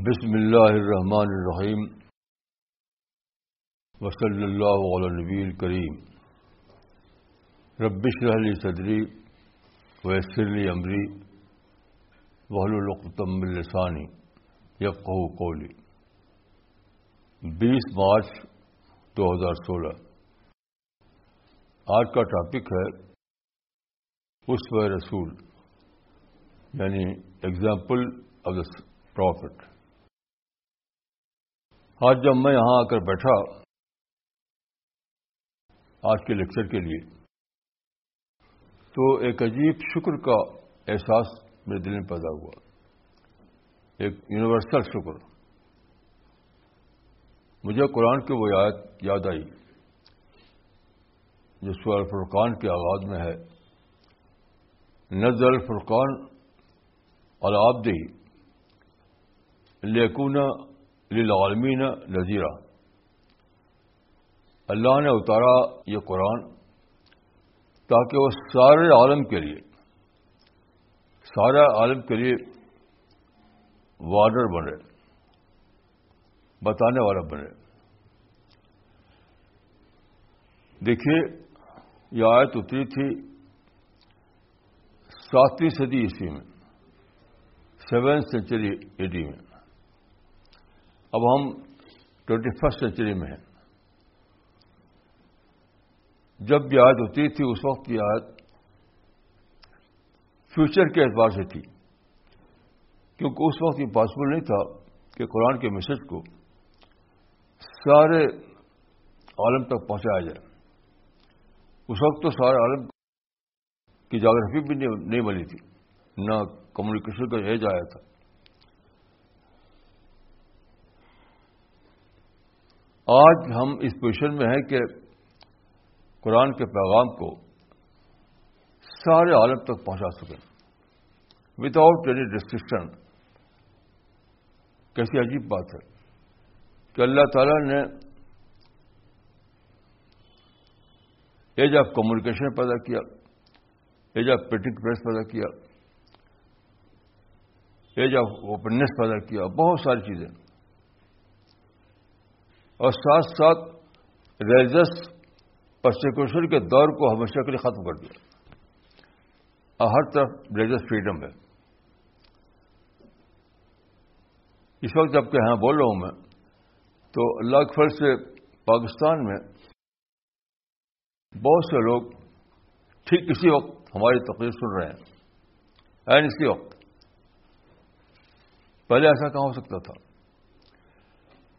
بسم اللہ الرحمن الرحیم وصلی اللہ علی نبی کریم ربش رحلی صدری ویسرلی عمری وحل القتم السانی یا کولی بیس مارچ دو ہزار سولہ آج کا ٹاپک ہے و رسول یعنی ایگزامپل آف دا پروفٹ آج جب میں یہاں آ کر بیٹھا آج کے لیکچر کے لیے تو ایک عجیب شکر کا احساس میرے دل میں پیدا ہوا ایک یونیورسل شکر مجھے قرآن کی وہ یاد آئی جو سور الفرقان کے آغاز میں ہے نظر الفرقان اور آبدی لیکون للعالمین نذیرہ اللہ نے اتارا یہ قرآن تاکہ وہ سارے عالم کے لیے سارا عالم کے لیے وارڈر بنے بتانے والا بنے دیکھیے یہ آیت اتری تھی ساتویں صدی عیسوی میں سیون سینچری ای ڈی میں اب ہم ٹوینٹی فرسٹ سینچری میں ہیں جب بھی آج ہوتی تھی اس وقت کی آج فیوچر کے اعتبار سے تھی کیونکہ اس وقت یہ پاسبل نہیں تھا کہ قرآن کے میسج کو سارے عالم تک پہنچایا جائے اس وقت تو سارے عالم کی جاگرافی بھی نہیں بنی تھی نہ کمیونیکیشن کا ایج آیا تھا آج ہم اس پوزیشن میں ہیں کہ قرآن کے پیغام کو سارے عالم تک پہنچا سکیں وداؤٹ اینی ڈسکرپشن کیسی عجیب بات ہے کہ اللہ تعالی نے ایج آف کمیونیکیشن پیدا کیا ایج آف پرنٹنگ پریس پیدا کیا ایج آف اوپننیس پیدا کیا بہت ساری چیزیں اور ساتھ ساتھ ریلیجس پرسیکوشن کے دور کو ہمیشہ کے لیے ختم کر دیا اور ہر طرف ریلیجس فریڈم ہے اس وقت جب کہ یہاں بول رہا ہوں میں تو اللہ فرض سے پاکستان میں بہت سے لوگ ٹھیک اسی وقت ہماری تقریر سن رہے ہیں اینڈ اسی وقت پہلے ایسا کہاں ہو سکتا تھا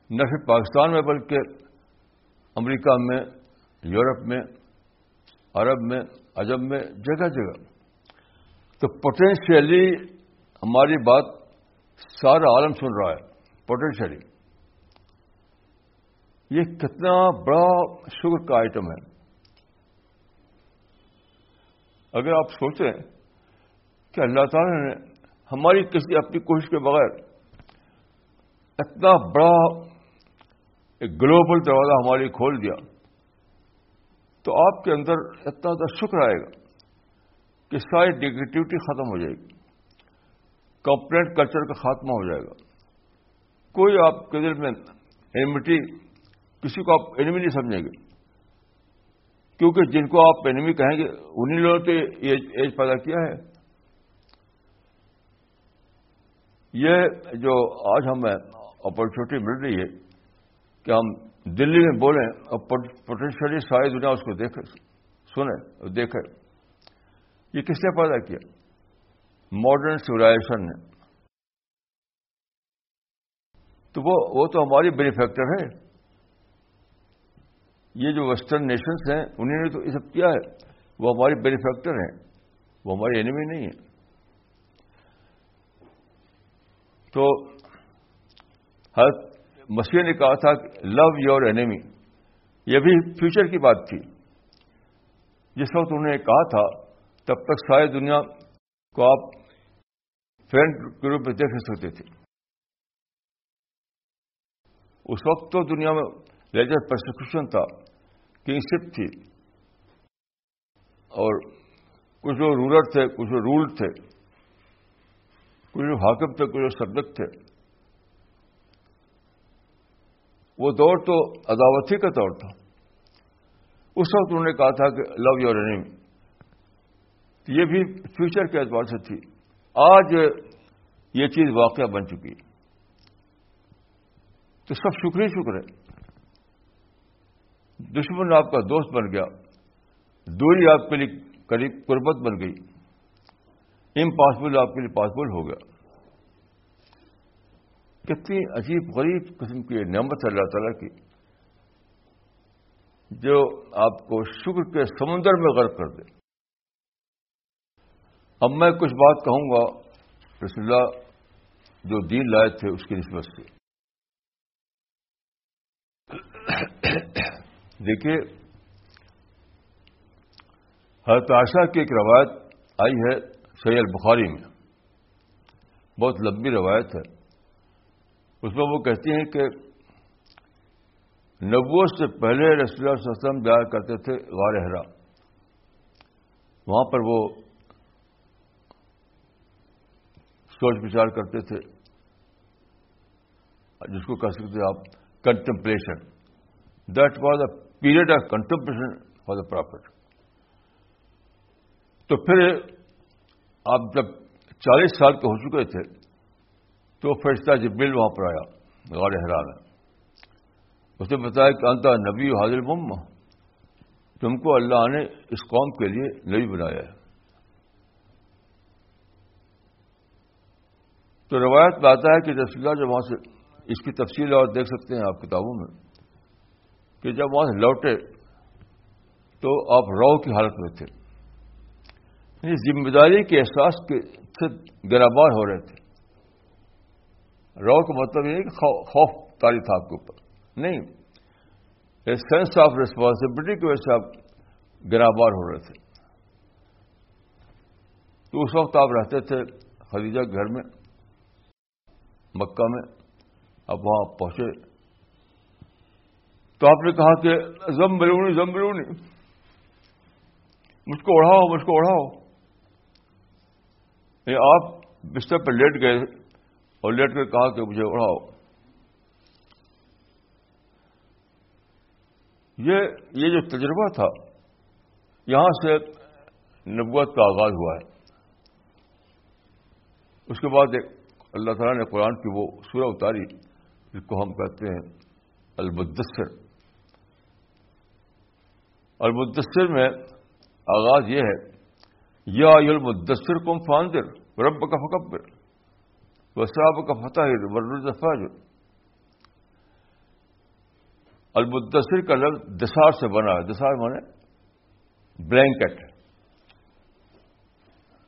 نہ صرف پاکستان میں بلکہ امریکہ میں یورپ میں عرب میں عجب میں جگہ جگہ تو پوٹینشیلی ہماری بات سارا عالم سن رہا ہے پوٹینشیلی یہ کتنا بڑا شکر کا آئٹم ہے اگر آپ سوچیں کہ اللہ تعالی نے ہماری کسی اپنی کوشش کے بغیر اتنا بڑا ایک گلوبل دروازہ ہماری کھول دیا تو آپ کے اندر اتنا زیادہ شکر آئے گا کہ ساری نگیٹوٹی ختم ہو جائے گی کمپلینٹ کلچر کا خاتمہ ہو جائے گا کوئی آپ کے دل میں اینمٹی کسی کو آپ اینمی نہیں سمجھیں گے کیونکہ جن کو آپ اینمی کہیں گے انہیں لوگوں نے یہ ایج پیدا کیا ہے یہ جو آج ہمیں اپرچونیٹی مل رہی ہے کہ ہم دلی میں بولیں اور پوٹینشلی ساری دنیا اس کو سنیں اور دیکھیں یہ کس نے پیدا کیا ماڈرن سولاشن نے تو وہ وہ تو ہماری بینیفیکٹر ہے یہ جو ویسٹرن نیشنز ہیں انہیں تو یہ سب کیا ہے وہ ہماری بینیفیکٹر ہیں وہ ہماری اینمی نہیں ہے تو حضرت مسیح نے کہا تھا لو یور اینیمی یہ بھی فیوچر کی بات تھی جس وقت انہوں نے کہا تھا تب تک ساری دنیا کو آپ فرینڈ کے روپ میں دیکھ سکتے تھے اس وقت تو دنیا میں لیجر پرسیکوشن تھا کنگشپ تھی اور کچھ جو رولر تھے کچھ جو رول تھے کچھ جو حاکم تھے کچھ جو سبجیکٹ تھے وہ دور تو ہی کا دور تھا اس وقت انہوں نے کہا تھا کہ لو یور اینیمی یہ بھی فیوچر کے اعتبار سے تھی آج یہ چیز واقعہ بن چکی تو سب شکر ہی شکر ہے دشمن آپ کا دوست بن گیا دوری آپ کے لیے قریب قربت بن گئی امپاسبل آپ کے لیے پاسبل ہو گیا کتنی عجیب غریب قسم کی نعمت ہے اللہ تعالیٰ کی جو آپ کو شکر کے سمندر میں غرق کر دے اب میں کچھ بات کہوں گا رسول اللہ جو دین لائے تھے اس کی نسبت سے دیکھیے ہر عائشہ کی ایک روایت آئی ہے سید بخاری میں بہت لمبی روایت ہے اس میں وہ کہتی ہیں کہ نبوت سے پہلے رسول اللہ علیہ وسلم جایا کرتے تھے غار ہرا وہاں پر وہ سوچ بچار کرتے تھے جس کو کہہ سکتے آپ contemplation that was a period of contemplation for the property تو پھر آپ جب چالیس سال کے ہو چکے تھے تو فیصلہ جب وہاں پر آیا غور حرا ہے اس نے بتایا کہ انتا نبی حاضر مم تم کو اللہ نے اس قوم کے لیے نبی بنایا ہے تو روایت میں آتا ہے کہ رسول اللہ جب وہاں سے اس کی تفصیل اور دیکھ سکتے ہیں آپ کتابوں میں کہ جب وہاں سے لوٹے تو آپ رو کی حالت میں تھے یعنی ذمہ داری کے احساس کے گرابار ہو رہے تھے رو کا مطلب یہ ہے کہ خوف تاری تھا آپ کے اوپر نہیں سینس آف ریسپانسبلٹی کی وجہ سے آپ بار ہو رہے تھے تو اس وقت آپ رہتے تھے خدیجہ گھر میں مکہ میں اب وہاں پہنچے تو آپ نے کہا کہ زم بلونی زم بلونی مجھ کو اڑھاؤ مجھ کو اڑاؤ آپ بستر پہ لیٹ گئے اور لیٹ کر کہا کہ مجھے اڑاؤ یہ یہ جو تجربہ تھا یہاں سے نبوت کا آغاز ہوا ہے اس کے بعد ایک اللہ تعالیٰ نے قرآن کی وہ سورہ اتاری جس کو ہم کہتے ہیں المدسر المدسر میں آغاز یہ ہے یا یل مدسر رب فاندر فکبر وہ صاحب کا فتح وردہ جو المدثر کا لفظ دسار سے بنا ہے دسار مانے بلینکٹ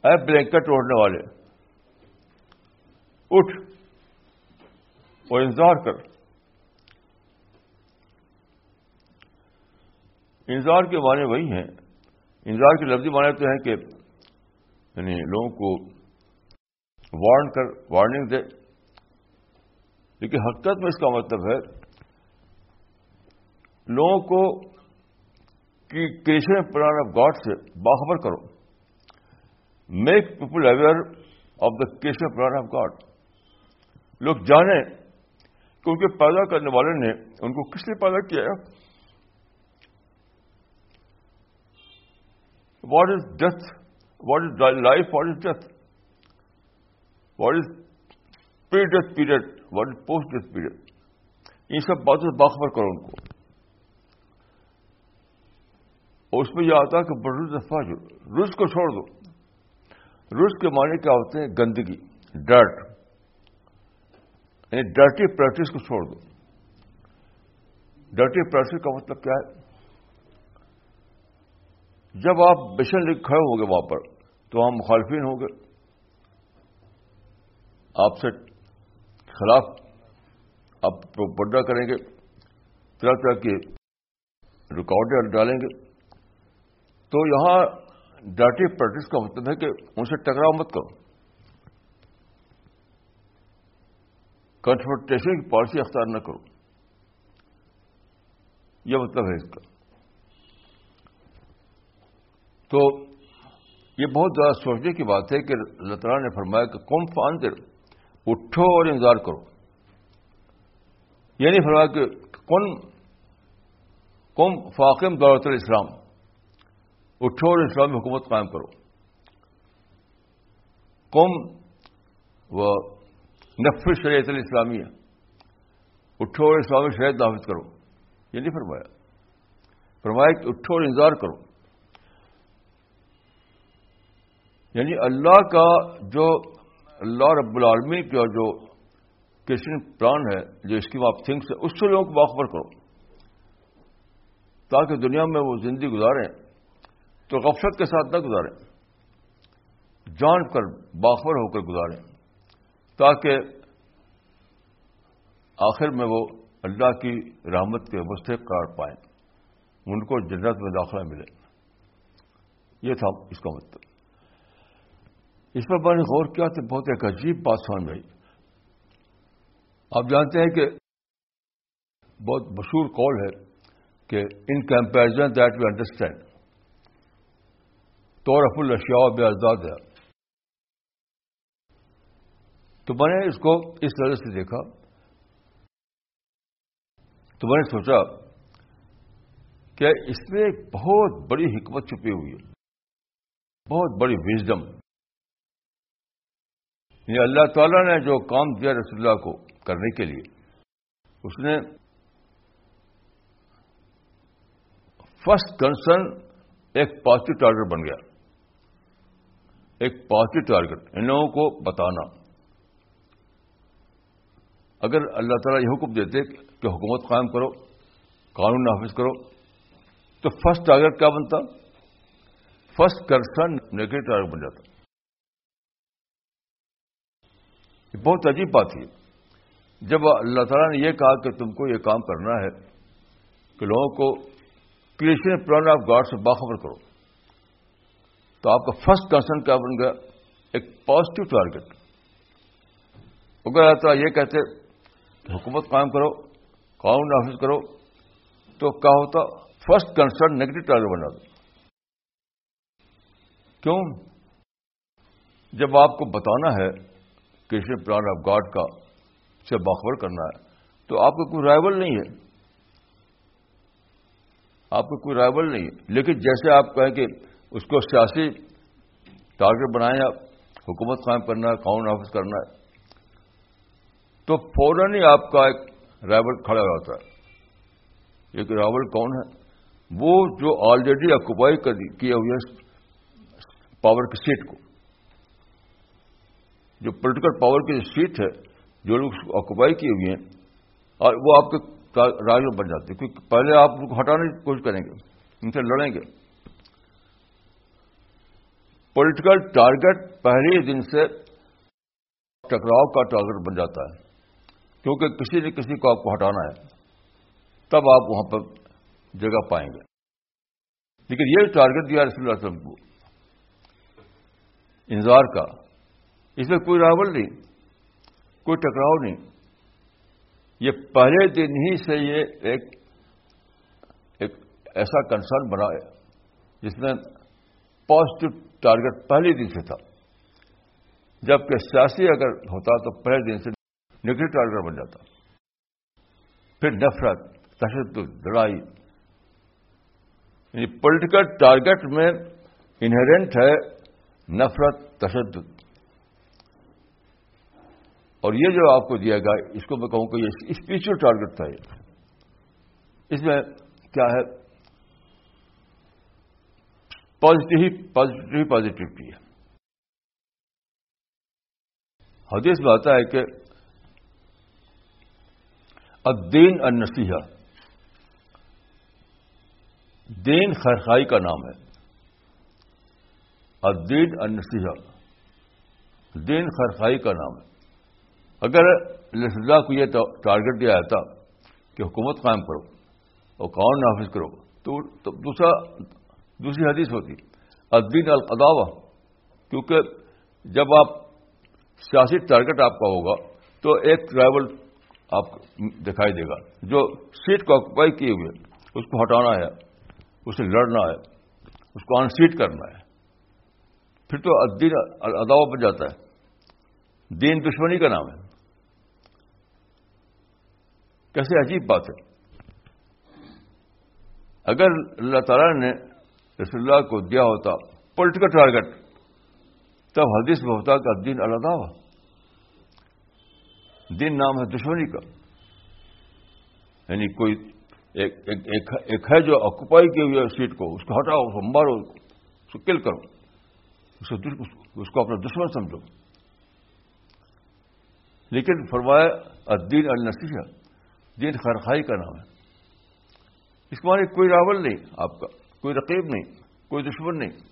اے بلینکٹ اوڑھنے والے اٹھ اور انتظار کر انتظار کے معنی وہی ہیں انتظار کے لفظی معنی تو ہیں کہ یعنی لوگوں کو وارن کر وارننگ دے لیکن حقیقت میں اس کا مطلب ہے لوگوں کو کہ کیسے پلان آف گاڈ سے باخبر کرو make people aware of the creation plan of God لوگ جانیں کہ ان کے پیدا کرنے والے نے ان کو کس نے پیدا کیا ہے what is death what is life what is death what is pre death period what is post death period ان سب باتوں سے باخبر کرو ان کو اس میں یہ آتا ہے کہ برج افراد روس کو چھوڑ دو روس کے معنی کیا ہوتے ہیں گندگی ڈرٹ یعنی ڈرٹی پریکٹس کو چھوڑ دو ڈرٹی پریکٹس کا مطلب کیا ہے جب آپ بشن لکھ کھڑے ہو گئے وہاں پر تو وہاں مخالفین ہوں گے آپ سے خلاف آپ بڈا کریں گے طرح طرح کی رکاوٹیں ڈالیں گے تو یہاں ڈاٹی پریکٹس کا مطلب ہے کہ ان سے ٹکراؤ مت کرو کنفرٹیشن کی پالیسی اختیار نہ کرو یہ مطلب ہے اس کا تو یہ بہت زیادہ سوچنے کی بات ہے کہ لترا نے فرمایا کہ کون فاصر اٹھو اور انتظار کرو یعنی فرمایا کہ کن کم فاقم دولت الاسلام اٹھو اور اسلامی حکومت قائم کرو کم و نفر شریعت الاسلامیہ اٹھو اور اسلامی شریعت نافذ کرو یہ یعنی نہیں فرمایا فرمایا کہ اٹھو اور انتظار کرو یعنی اللہ کا جو اللہ رب العالمی کا جو کرشن پلان ہے جو اسکیم آپ تھنکس ہے اس سے لوگوں کو باخبر کرو تاکہ دنیا میں وہ زندگی گزاریں تو غفلت کے ساتھ نہ گزاریں جان کر باخبر ہو کر گزاریں تاکہ آخر میں وہ اللہ کی رحمت کے مستحق قرار پائیں ان کو جنت میں داخلہ ملے یہ تھا اس کا مطلب اس پر میں نے غور کیا تو بہت ایک عجیب بات سام آئی آپ جانتے ہیں کہ بہت مشہور کال ہے کہ in comparison that we understand rough الشیا الرشیا آزاد ہے تو میں نے اس کو اس طرح سے دیکھا تو میں نے سوچا کہ اس میں ایک بہت بڑی حکمت چھپی ہوئی ہے بہت بڑی وزڈم اللہ تعالیٰ نے جو کام دیا رسول اللہ کو کرنے کے لیے اس نے فرسٹ کنسرن ایک پازیٹو ٹارگیٹ بن گیا ایک پازیٹو ٹارگیٹ ان لوگوں کو بتانا اگر اللہ تعالیٰ یہ حکم دیتے کہ حکومت قائم کرو قانون نافذ کرو تو فرسٹ ٹارگیٹ کیا بنتا فرسٹ کنسرن نیگیٹو ٹارگیٹ بن جاتا یہ بہت عجیب بات ہے جب اللہ تعالیٰ نے یہ کہا کہ تم کو یہ کام کرنا ہے کہ لوگوں کو کریشن پلان آف گاڈ سے باخبر کرو تو آپ کا فرسٹ کنسرن کیا بن گیا ایک پازیٹو ٹارگیٹ اگر اللہ تعالیٰ یہ کہتے کہ حکومت قائم کرو قانون نافذ کرو تو کیا ہوتا فرسٹ کنسرن نگیٹو ٹارگیٹ بنا دو کیوں جب آپ کو بتانا ہے کرشن پلان آف گاڈ کا سے باخبر کرنا ہے تو آپ کا کوئی رائول نہیں ہے آپ کا کوئی رائول نہیں ہے لیکن جیسے آپ کہیں کہ اس کو سیاسی ٹارگیٹ بنائیں آپ حکومت قائم کرنا ہے قانون آفس کرنا ہے تو فوراً ہی آپ کا ایک رائول کھڑا ہوتا ہے ایک رائول کون ہے وہ جو آلریڈی اکوپائی کیے ہوئے پاور کی سیٹ کو جو پولیٹیکل پاور کی جو سیٹ ہے جو لوگ اس کو آکوپائی کیے ہوئے ہیں اور وہ آپ کے راج میں بن جاتے ہیں کیونکہ پہلے آپ ان کو ہٹانے کی کوشش کریں گے ان سے لڑیں گے پولیٹیکل ٹارگٹ پہلے دن سے ٹکراؤ کا ٹارگٹ بن جاتا ہے کیونکہ کسی نہ کسی کو آپ کو ہٹانا ہے تب آپ وہاں پر جگہ پائیں گے لیکن یہ ٹارگٹ دیا رسول اللہ وسلم کو انظار کا اس میں کوئی راول نہیں کوئی ٹکراؤ نہیں یہ پہلے دن ہی سے یہ ایک ایسا کنسرن بنا ہے جس میں پازیٹو ٹارگیٹ پہلے دن سے تھا جبکہ سیاسی اگر ہوتا تو پہلے دن سے نگیٹو ٹارگیٹ بن جاتا پھر نفرت تشدد لڑائی یعنی پولیٹیکل ٹارگیٹ میں انہرنٹ ہے نفرت تشدد اور یہ جو آپ کو دیا گیا اس کو میں کہوں کہ یہ اسپرچل ٹارگیٹ تھا یہ اس میں کیا ہے پازیٹو ہی پازیٹو ہی پازیٹیوٹی ہے حدیث میں آتا ہے کہ ادین نسیحا دین خرخائی کا نام ہے ادین انسیحا دین خرخائی کا نام ہے اگر اللہ کو یہ ٹارگیٹ دیا جاتا کہ حکومت قائم کرو اور قانون نافذ کرو تو دوسرا دوسری حدیث ہوتی ادبین القداوہ کیونکہ جب آپ سیاسی ٹارگیٹ آپ کا ہوگا تو ایک ٹرائبل آپ دکھائی دے گا جو سیٹ کو آکوپائی کیے ہوئے اس کو ہٹانا ہے اسے لڑنا ہے اس کو آن سیٹ کرنا ہے پھر تو دین اداو بن جاتا ہے دین دشمنی کا نام ہے کیسے عجیب بات ہے اگر اللہ تعالیٰ نے رسول اللہ کو دیا ہوتا پولیٹیکل ٹارگیٹ تب حدیث میں ہوتا کہ دین اللہ ہوا دین نام ہے دشمنی کا یعنی کوئی ایک ہے جو آکوپائی کی ہوئی ہے سیٹ کو اس کو ہٹاؤ اس کو مارو اس کو کل کرو اس کو اپنا دشمن سمجھو لیکن فرمایا الدین النسیحہ دین خرخائی کا نام ہے اس کے معنی کوئی راول نہیں آپ کا کوئی رقیب نہیں کوئی دشمن نہیں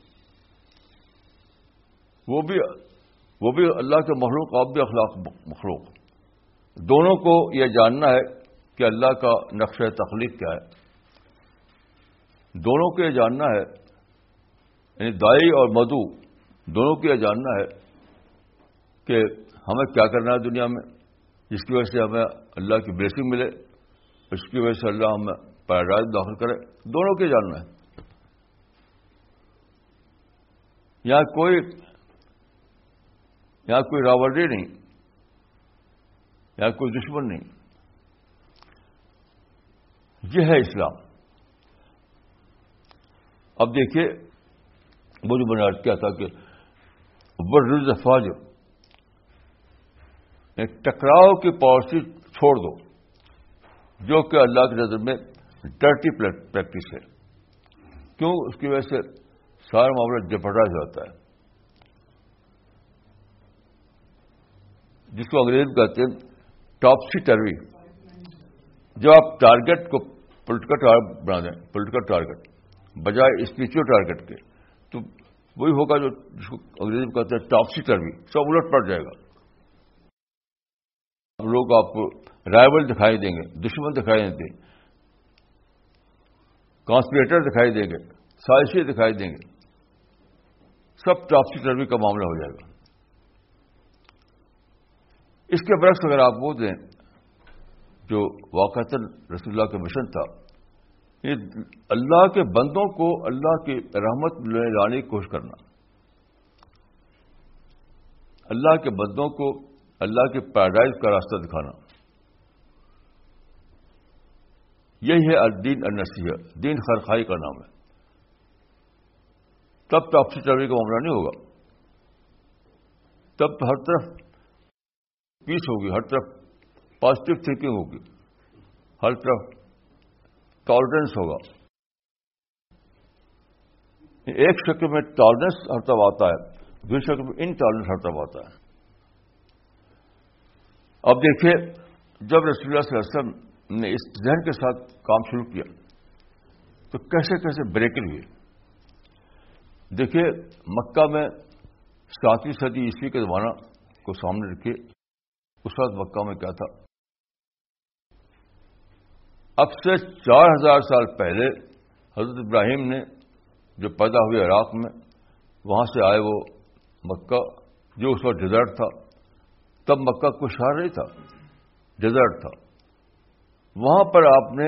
وہ بھی وہ بھی اللہ کے مخلوق آپ بھی اخلاق مخلوق دونوں کو یہ جاننا ہے کہ اللہ کا نقش تخلیق کیا ہے دونوں کو یہ جاننا ہے یعنی دائی اور مدو دونوں کو یہ جاننا ہے کہ ہمیں کیا کرنا ہے دنیا میں جس کی وجہ سے ہمیں اللہ کی بلیسنگ ملے اس کی وجہ سے اللہ ہمیں پیراڈائز داخل کرے دونوں کے جاننا ہے یہاں کوئی یہاں کوئی رابرے نہیں یہاں کوئی دشمن نہیں یہ ہے اسلام اب دیکھیے مجھے بنا کیا تھا کہ ورز افواج یعنی ٹکراؤ کی پالیسی چھوڑ دو جو کہ اللہ کی نظر میں ڈرٹی پریکٹس ہے کیوں اس کی وجہ سے سارا معاملہ جپٹا ہو جاتا ہے جس کو انگریز کہتے ہیں ٹاپسی ٹروی جب آپ ٹارگیٹ کو پولیٹیکل بنا دیں پولیٹیکل ٹارگیٹ بجائے اسپرچل ٹارگیٹ کے تو وہی ہوگا جو جس کو انگریز کہتے ہیں ٹاپسی ٹروی سب الٹ پڑ جائے گا لوگ آپ کو رائبل دکھائی دیں گے دشمن دکھائی دیں گے کانسپریٹر دکھائی دیں گے سائشی دکھائی دیں گے سب ٹاپسی ٹروی کا معاملہ ہو جائے گا اس کے برس اگر آپ وہ دیں جو واقع رسول اللہ کا مشن تھا یہ اللہ کے بندوں کو اللہ کی رحمت لے لانے کی کوشش کرنا اللہ کے بندوں کو اللہ کے پیراڈائز کا راستہ دکھانا یہی ہے الدین النسیح دین خرخائی کا نام ہے تب تو آپسی چڑھنے کا معاملہ نہیں ہوگا تب تو ہر طرف پیس ہوگی ہر طرف پازیٹو تھنکنگ ہوگی ہر طرف ٹالرنس ہوگا ایک شکل میں ٹالرنس ہر طرف آتا ہے دوسرے شکل میں ان ٹالرنس ہر طرف آتا ہے اب دیکھیے جب رسول اللہ اللہ صلی علیہ وسلم نے اس ذہن کے ساتھ کام شروع کیا تو کیسے کیسے بریکنگ ہوئی دیکھیے مکہ میں ساتویں صدی عیسوی کے زمانہ کو سامنے رکھے اس وقت مکہ میں کیا تھا اب سے چار ہزار سال پہلے حضرت ابراہیم نے جو پیدا ہوئے عراق میں وہاں سے آئے وہ مکہ جو اس وقت ڈیزرٹ تھا تب مکہ کو شہر نہیں تھا ڈیزرٹ تھا وہاں پر آپ نے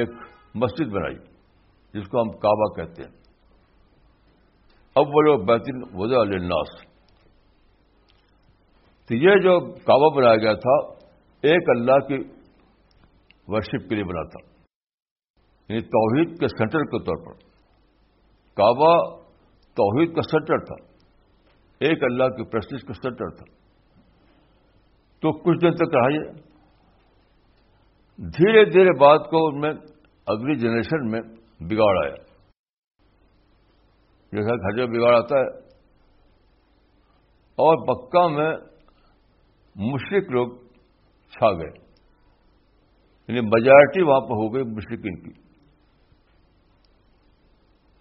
ایک مسجد بنائی جس کو ہم کعبہ کہتے ہیں اب وہ لوگ بہترین وزا الناس تو یہ جو کعبہ بنایا گیا تھا ایک اللہ کی ورشپ کے لیے بنا تھا یعنی توحید کے سینٹر کے طور پر کعبہ توحید کا سینٹر تھا ایک اللہ کی پرسٹیج کا سینٹر تھا تو کچھ دن تک رہا یہ دھیرے دھیرے بات کو ان میں اگلی جنریشن میں بگاڑ آیا جیسا گھر میں بگاڑ آتا ہے اور پکا میں مشرق لوگ چھا گئے یعنی میجارٹی وہاں پر ہو گئی مشرقین ان کی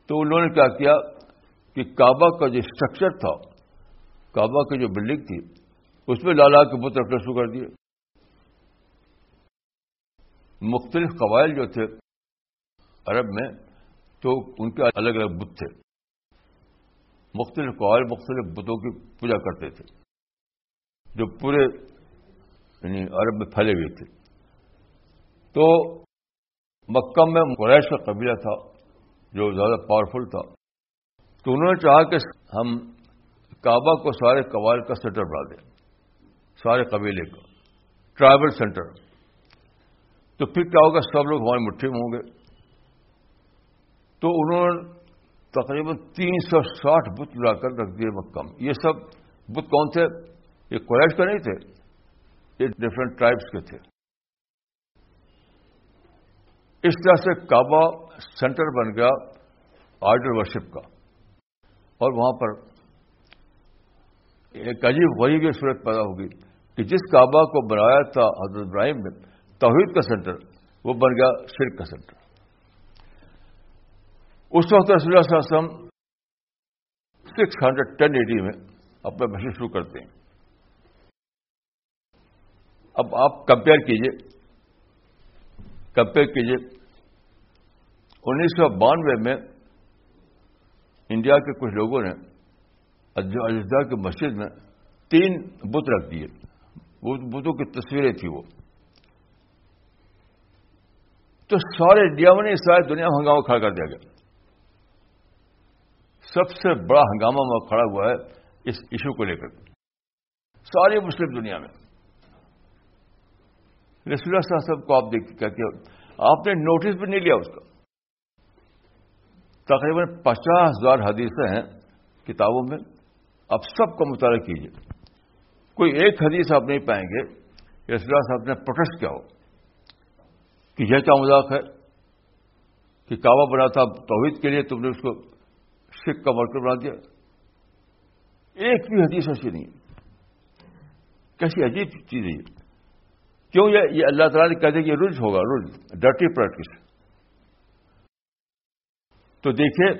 تو انہوں نے کیا کیا کہ کعبہ کا جو اسٹرکچر تھا کعبہ کی جو بلڈنگ تھی اس میں لالا کے بت رکھنا شروع کر دیے مختلف قوائل جو تھے عرب میں تو ان کے الگ الگ بت تھے مختلف قوائل مختلف بتوں کی پوجا کرتے تھے جو پورے یعنی عرب میں پھیلے ہوئے تھے تو مکہ میں قریش کا قبیلہ تھا جو زیادہ پاورفل تھا تو انہوں نے چاہا کہ ہم کعبہ کو سارے قوائل کا سیٹر بڑھا دیں سارے قبیلے کا ٹرائبل سینٹر تو پھر کیا ہوگا سب لوگ ہماری مٹھی میں ہوں گے تو انہوں نے تقریباً تین سو ساٹھ بت لا کر رکھ دیے مکم یہ سب بت کون تھے یہ کوش کا نہیں تھے یہ ڈفرینٹ ٹرائبس کے تھے اس طرح سے کعبہ سینٹر بن گیا آرڈر ورشپ کا اور وہاں پر ایک عجیب غریب یہ صورت پیدا ہوگی کہ جس کعبہ کو بنایا تھا حضرت ابراہیم نے توحید کا سینٹر وہ بن گیا شرک کا سینٹر اس وقت رسول اللہ علیہ وسلم ہنڈریڈ ٹین ایڈی میں اپنا بھشن شروع کرتے ہیں اب آپ کمپیئر کیجئے کمپیئر کیجئے انیس سو بانوے میں انڈیا کے کچھ لوگوں نے اجودھیا کی مسجد میں تین بت رکھ دیے کی تصویریں تھیں وہ تو سارے انڈیا نے سارے دنیا میں ہنگامہ کھڑا کر دیا گیا سب سے بڑا ہنگامہ کھڑا ہوا ہے اس ایشو کو لے کر ساری مسلم دنیا میں رسول سب کو آپ نے نوٹس بھی نہیں لیا اس کا تقریباً پچاس ہزار حدیثیں ہیں کتابوں میں آپ سب کا مطالعہ کیجیے کوئی ایک حدیث آپ نہیں پائیں گے صاحب نے پروٹیسٹ کیا ہو کہ یہ کیا مذاق ہے کہ کعبہ بنا تھا توحید کے لیے تم نے اس کو سکھ کا مرکز بنا دیا ایک بھی حدیث ایسی نہیں کیسی عجیب چیز ہے کیوں یہ اللہ تعالیٰ نے کہہ دیا کہ رج ہوگا رج ڈرٹی پریکٹس تو دیکھیے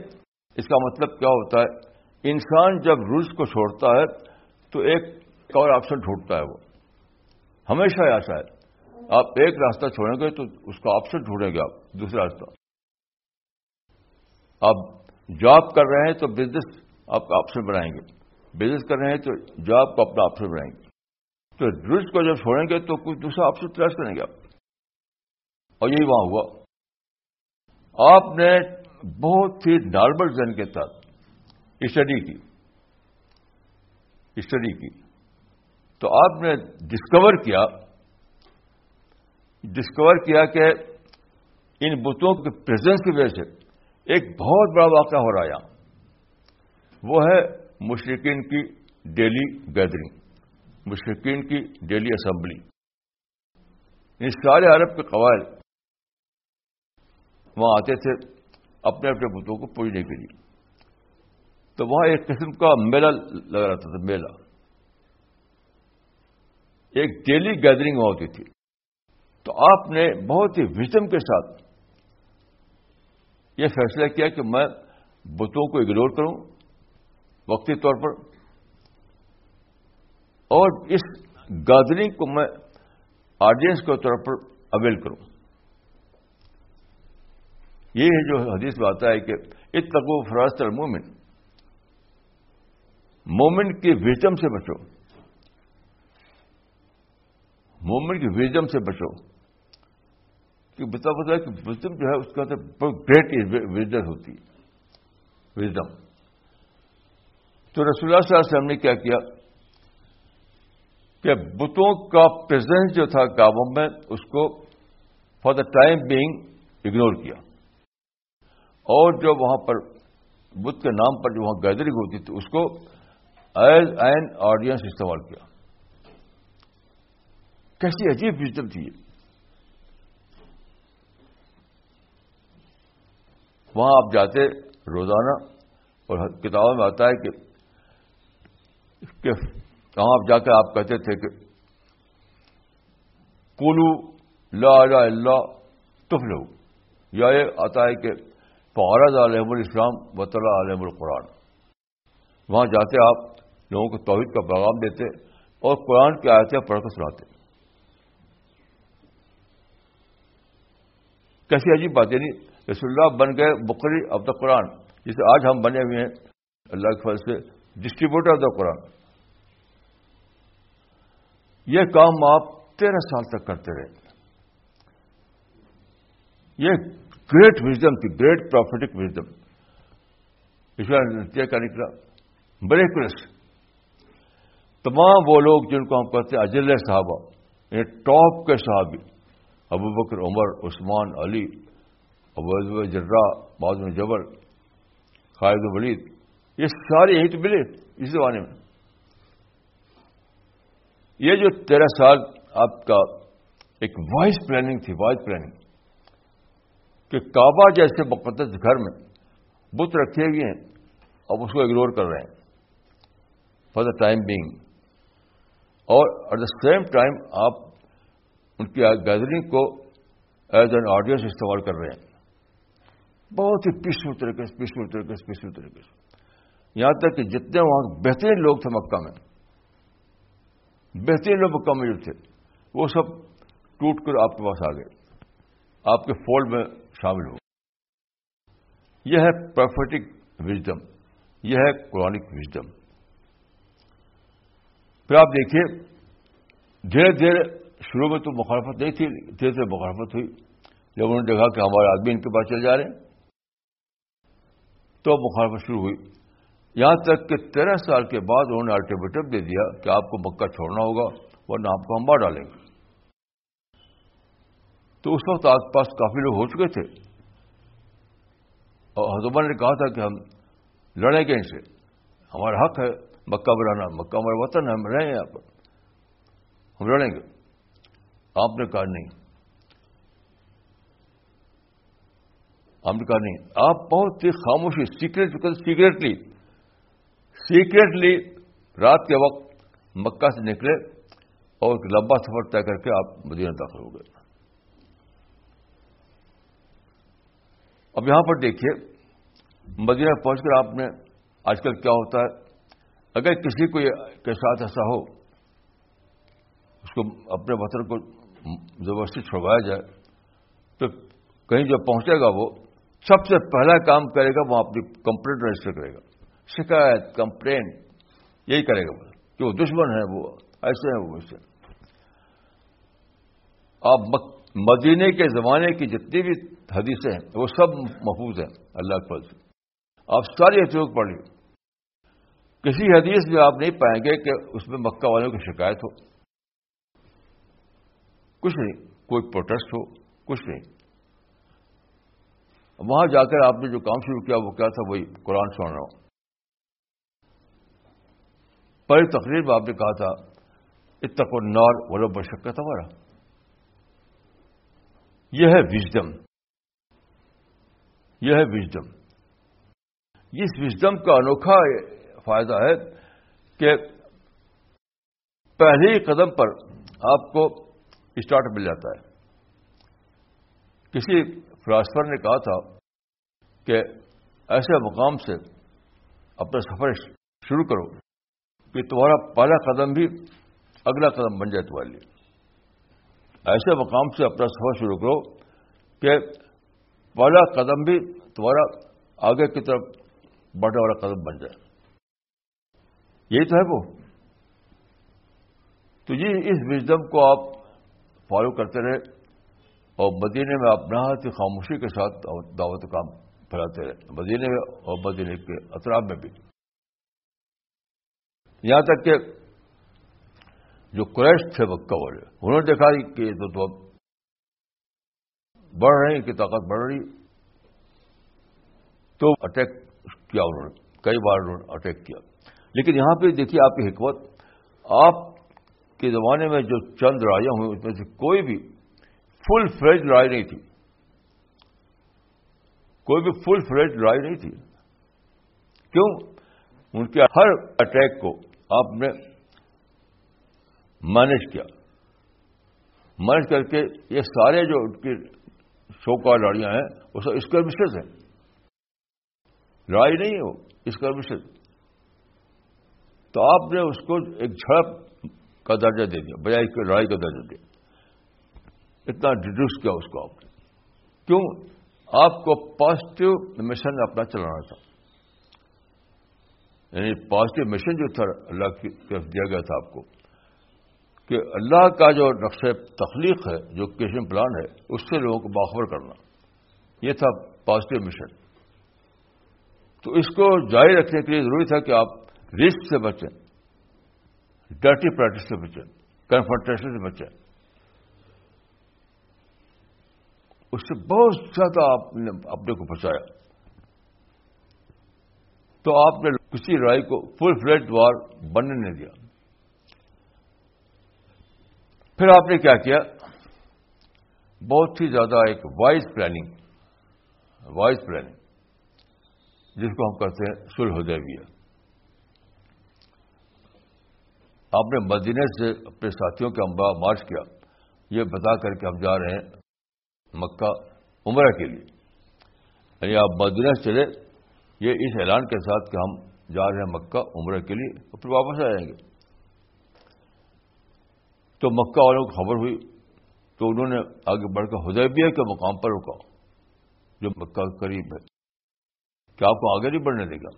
اس کا مطلب کیا ہوتا ہے انسان جب رج کو چھوڑتا ہے تو ایک ایک اور آپشن ڈھونڈتا ہے وہ ہمیشہ ایسا ہے آپ ایک راستہ چھوڑیں گے تو اس کا آپشن ڈھونڈیں گے آپ دوسرا راستہ آپ جاب کر رہے ہیں تو بزنس آپ کا آپشن بنائیں گے بزنس کر رہے ہیں تو جاب کو اپنا آپشن بنائیں گے تو رسک کو جب چھوڑیں گے تو کچھ دوسرا آپشن تلاش کریں گے آپ اور یہی وہاں ہوا آپ نے بہت ہی نارمل زن کے ساتھ اسٹڈی کی اسٹڈی کی تو آپ نے ڈسکور کیا ڈسکور کیا کہ ان بتوں کے پریزنس کی وجہ سے ایک بہت بڑا واقعہ ہو رہا ہے وہ ہے مشرقین کی ڈیلی گیدرنگ مشرقین کی ڈیلی اسمبلی ان سارے عرب کے قوائل وہاں آتے تھے اپنے اپنے بتوں کو پوجنے کے لیے تو وہاں ایک قسم کا میلہ لگ رہا تھا میلہ ایک ڈیلی گیدرنگ ہوتی تھی تو آپ نے بہت ہی وزم کے ساتھ یہ فیصلہ کیا کہ میں بتوں کو اگنور کروں وقتی طور پر اور اس گیدرنگ کو میں آڈینس کے طور پر اویل کروں یہ ہے جو حدیث بات ہے کہ اتنا کو اور مومن مومن کے وزم سے بچو مومن کی ویزم سے بچو کہ بتا کہ وزڈم جو ہے اس کا گریٹ وزن ہوتی وزڈم تو رسول اللہ صلی اللہ علیہ وسلم نے کیا کیا کہ بتوں کا پریزنس جو تھا کابوں میں اس کو for the time being ignore کیا اور جو وہاں پر بت کے نام پر جو وہاں گیدرنگ ہوتی تھی اس کو ایز این آڈینس استعمال کیا کیسی عجیب فیچر تھی وہاں آپ جاتے روزانہ اور کتابوں میں آتا ہے کہاں وہاں آپ کہتے تھے کہ کولو لا اللہ تف لو یا یہ آتا ہے کہ فارض علیہم الاسلام وطلا علیہم القرآن وہاں جاتے آپ لوگوں کو توحید کا پیغام دیتے اور قرآن کی آیتیں پڑھ کر ہیں کیسی عجیب بات یعنی رسول اللہ بن گئے بکری آف دا قرآن جسے آج ہم بنے ہوئے ہیں اللہ کے فضل سے ڈسٹریبیوٹر آف دا قرآن یہ کام آپ تیرہ سال تک کرتے رہے یہ گریٹ وزڈم تھی گریٹ پروفیٹک وزڈم اس میں نتیجہ کا نکلا بریک تمام وہ لوگ جن کو ہم کہتے ہیں اجلیہ صحابہ یہ یعنی ٹاپ کے صحابی ابو بکر عمر عثمان علی ابو جرا بعض میں جبر قائد ولید یہ سارے ہٹ ملے اس زمانے میں یہ جو تیرہ سال آپ کا ایک وائس پلاننگ تھی وائس پلاننگ کہ کعبہ جیسے مقدس گھر میں بت رکھے ہوئے ہیں اب اس کو اگنور کر رہے ہیں فار دا ٹائم بینگ اور ایٹ دا سیم ٹائم آپ ان کی گیدرنگ کو ایز این آڈینس استعمال کر رہے ہیں بہت ہی پیسفل طریقے سے پیسفل طریقے سے پیسفل طریقے سے یہاں تک کہ جتنے وہاں بہترین لوگ تھے مکہ میں بہترین لوگ مکہ میں جو تھے وہ سب ٹوٹ کر آپ کے پاس آ گئے آپ کے فولڈ میں شامل ہو یہ ہے پروفیٹک وزڈم یہ ہے کرونک وزڈم پھر آپ دیکھیے دھیرے دھیرے شروع میں تو مخالفت نہیں تھی دیر سے مخالفت ہوئی جب انہوں نے دیکھا کہ ہمارے آدمی ان کے پاس چلے جا رہے ہیں تو مخالفت شروع ہوئی یہاں تک کہ تیرہ سال کے بعد انہوں نے الٹیمیٹم دے دیا کہ آپ کو مکہ چھوڑنا ہوگا ورنہ آپ کو ہم مار ڈالیں گے تو اس وقت آس پاس کافی لوگ ہو چکے تھے اور حضبان نے کہا تھا کہ ہم لڑیں گے ان سے ہمارا حق ہے مکہ بنانا مکہ ہمارا وطن ہے ہم رہیں ہم لڑیں گے آپ نے کہا نہیں ہم نے کہا نہیں آپ بہت ہی خاموشی سیکرٹ سیکرٹلی سیکرٹلی رات کے وقت مکہ سے نکلے اور ایک لمبا سفر طے کر کے آپ مدینہ داخل ہو گئے اب یہاں پر دیکھیے مدینہ پہنچ کر آپ نے آج کل کیا ہوتا ہے اگر کسی کو کے ساتھ ایسا ہو اس کو اپنے وطن کو زبردستی چھڑوایا جائے تو کہیں جب پہنچے گا وہ سب سے پہلا کام کرے گا وہ اپنی کمپلین رجسٹر کرے گا شکایت کمپلین یہی کرے گا جو دشمن ہے وہ ایسے ہیں وہ ویسے آپ مدینے کے زمانے کی جتنی بھی حدیثیں ہیں وہ سب محفوظ ہیں اللہ کے سے آپ ساری ہتھی پڑھ لیے کسی حدیث میں آپ نہیں پائیں گے کہ اس میں مکہ والوں کی شکایت ہو کچھ نہیں کوئی پروٹیسٹ ہو کچھ نہیں وہاں جا کر آپ نے جو کام شروع کیا وہ کیا تھا وہی قرآن ہوں پہلی تقریر میں آپ نے کہا تھا اتق النار نار والوں بشکت ہمارا یہ ہے وزڈم یہ ہے وزڈم اس وزڈم کا انوکھا فائدہ ہے کہ پہلے ہی قدم پر آپ کو اسٹارٹ مل جاتا ہے کسی فلاسفر نے کہا تھا کہ ایسے مقام سے اپنا سفر شروع کرو کہ تمہارا پہلا قدم بھی اگلا قدم بن جائے تمہارے لیے ایسے مقام سے اپنا سفر شروع کرو کہ پہلا قدم بھی تمہارا آگے کی طرف بڑھنے والا قدم بن جائے یہی تو ہے وہ تو جی اس وزڈم کو آپ فالو کرتے رہے اور مدینے میں آپ نہ خاموشی کے ساتھ دعوت کام پھیلاتے رہے مدینے میں اور مدینے کے اطراف میں بھی یہاں تک کہ جو کریش تھے مکہ والے انہوں نے دیکھا کہ تو, تو بڑھ رہے کہ طاقت بڑھ رہی تو اٹیک کیا انہوں نے کئی بار انہوں نے اٹیک کیا لیکن یہاں پہ دیکھیے آپ کی حکمت آپ کے زمانے میں جو چند لڑیاں ہوئی اس میں سے کوئی بھی فل فریج لڑائی نہیں تھی کوئی بھی فل فریج لڑائی نہیں تھی کیوں ان کے ہر اٹیک کو آپ نے مینج کیا مینج کر کے یہ سارے جو ان کی شوکا لڑیاں ہیں وہ سب اسکرمشز ہیں لڑائی نہیں ہو اسکرمشز تو آپ نے اس کو ایک جھڑپ کا درجہ دے دیا اس کے لڑائی کا درجہ دے اتنا ڈیڈیوس کیا اس کو آپ نے کیوں آپ کو پازیٹو مشن اپنا چلانا تھا یعنی پازیٹو مشن جو تھا اللہ کی طرف دیا گیا تھا آپ کو کہ اللہ کا جو نقشہ تخلیق ہے جو کیشن پلان ہے اس سے لوگوں کو باخبر کرنا یہ تھا پازیٹو مشن تو اس کو جاری رکھنے کے لیے ضروری تھا کہ آپ رسک سے بچیں ڈرٹی پریکٹس سے بچے کنفرٹیشن سے بچے اس سے بہت زیادہ آپ نے اپنے کو بچایا تو آپ نے کسی لڑائی کو فل فلیٹ وار بننے نہیں دیا پھر آپ نے کیا کیا بہت ہی زیادہ ایک وائز پلاننگ وائز پلاننگ جس کو ہم کہتے ہیں سلح ہو آپ نے مدینے سے اپنے ساتھیوں کے امبا مارچ کیا یہ بتا کر کے ہم جا رہے ہیں مکہ عمرہ کے لیے یعنی آپ مدینہ سے چلے یہ اس اعلان کے ساتھ کہ ہم جا رہے ہیں مکہ عمرہ کے لیے اور پھر واپس آ جائیں گے تو مکہ والوں کو خبر ہوئی تو انہوں نے آگے بڑھ کر حدیبیہ کے مقام پر رکا جو مکہ کے قریب ہے کہ آپ کو آگے نہیں بڑھنے دے گا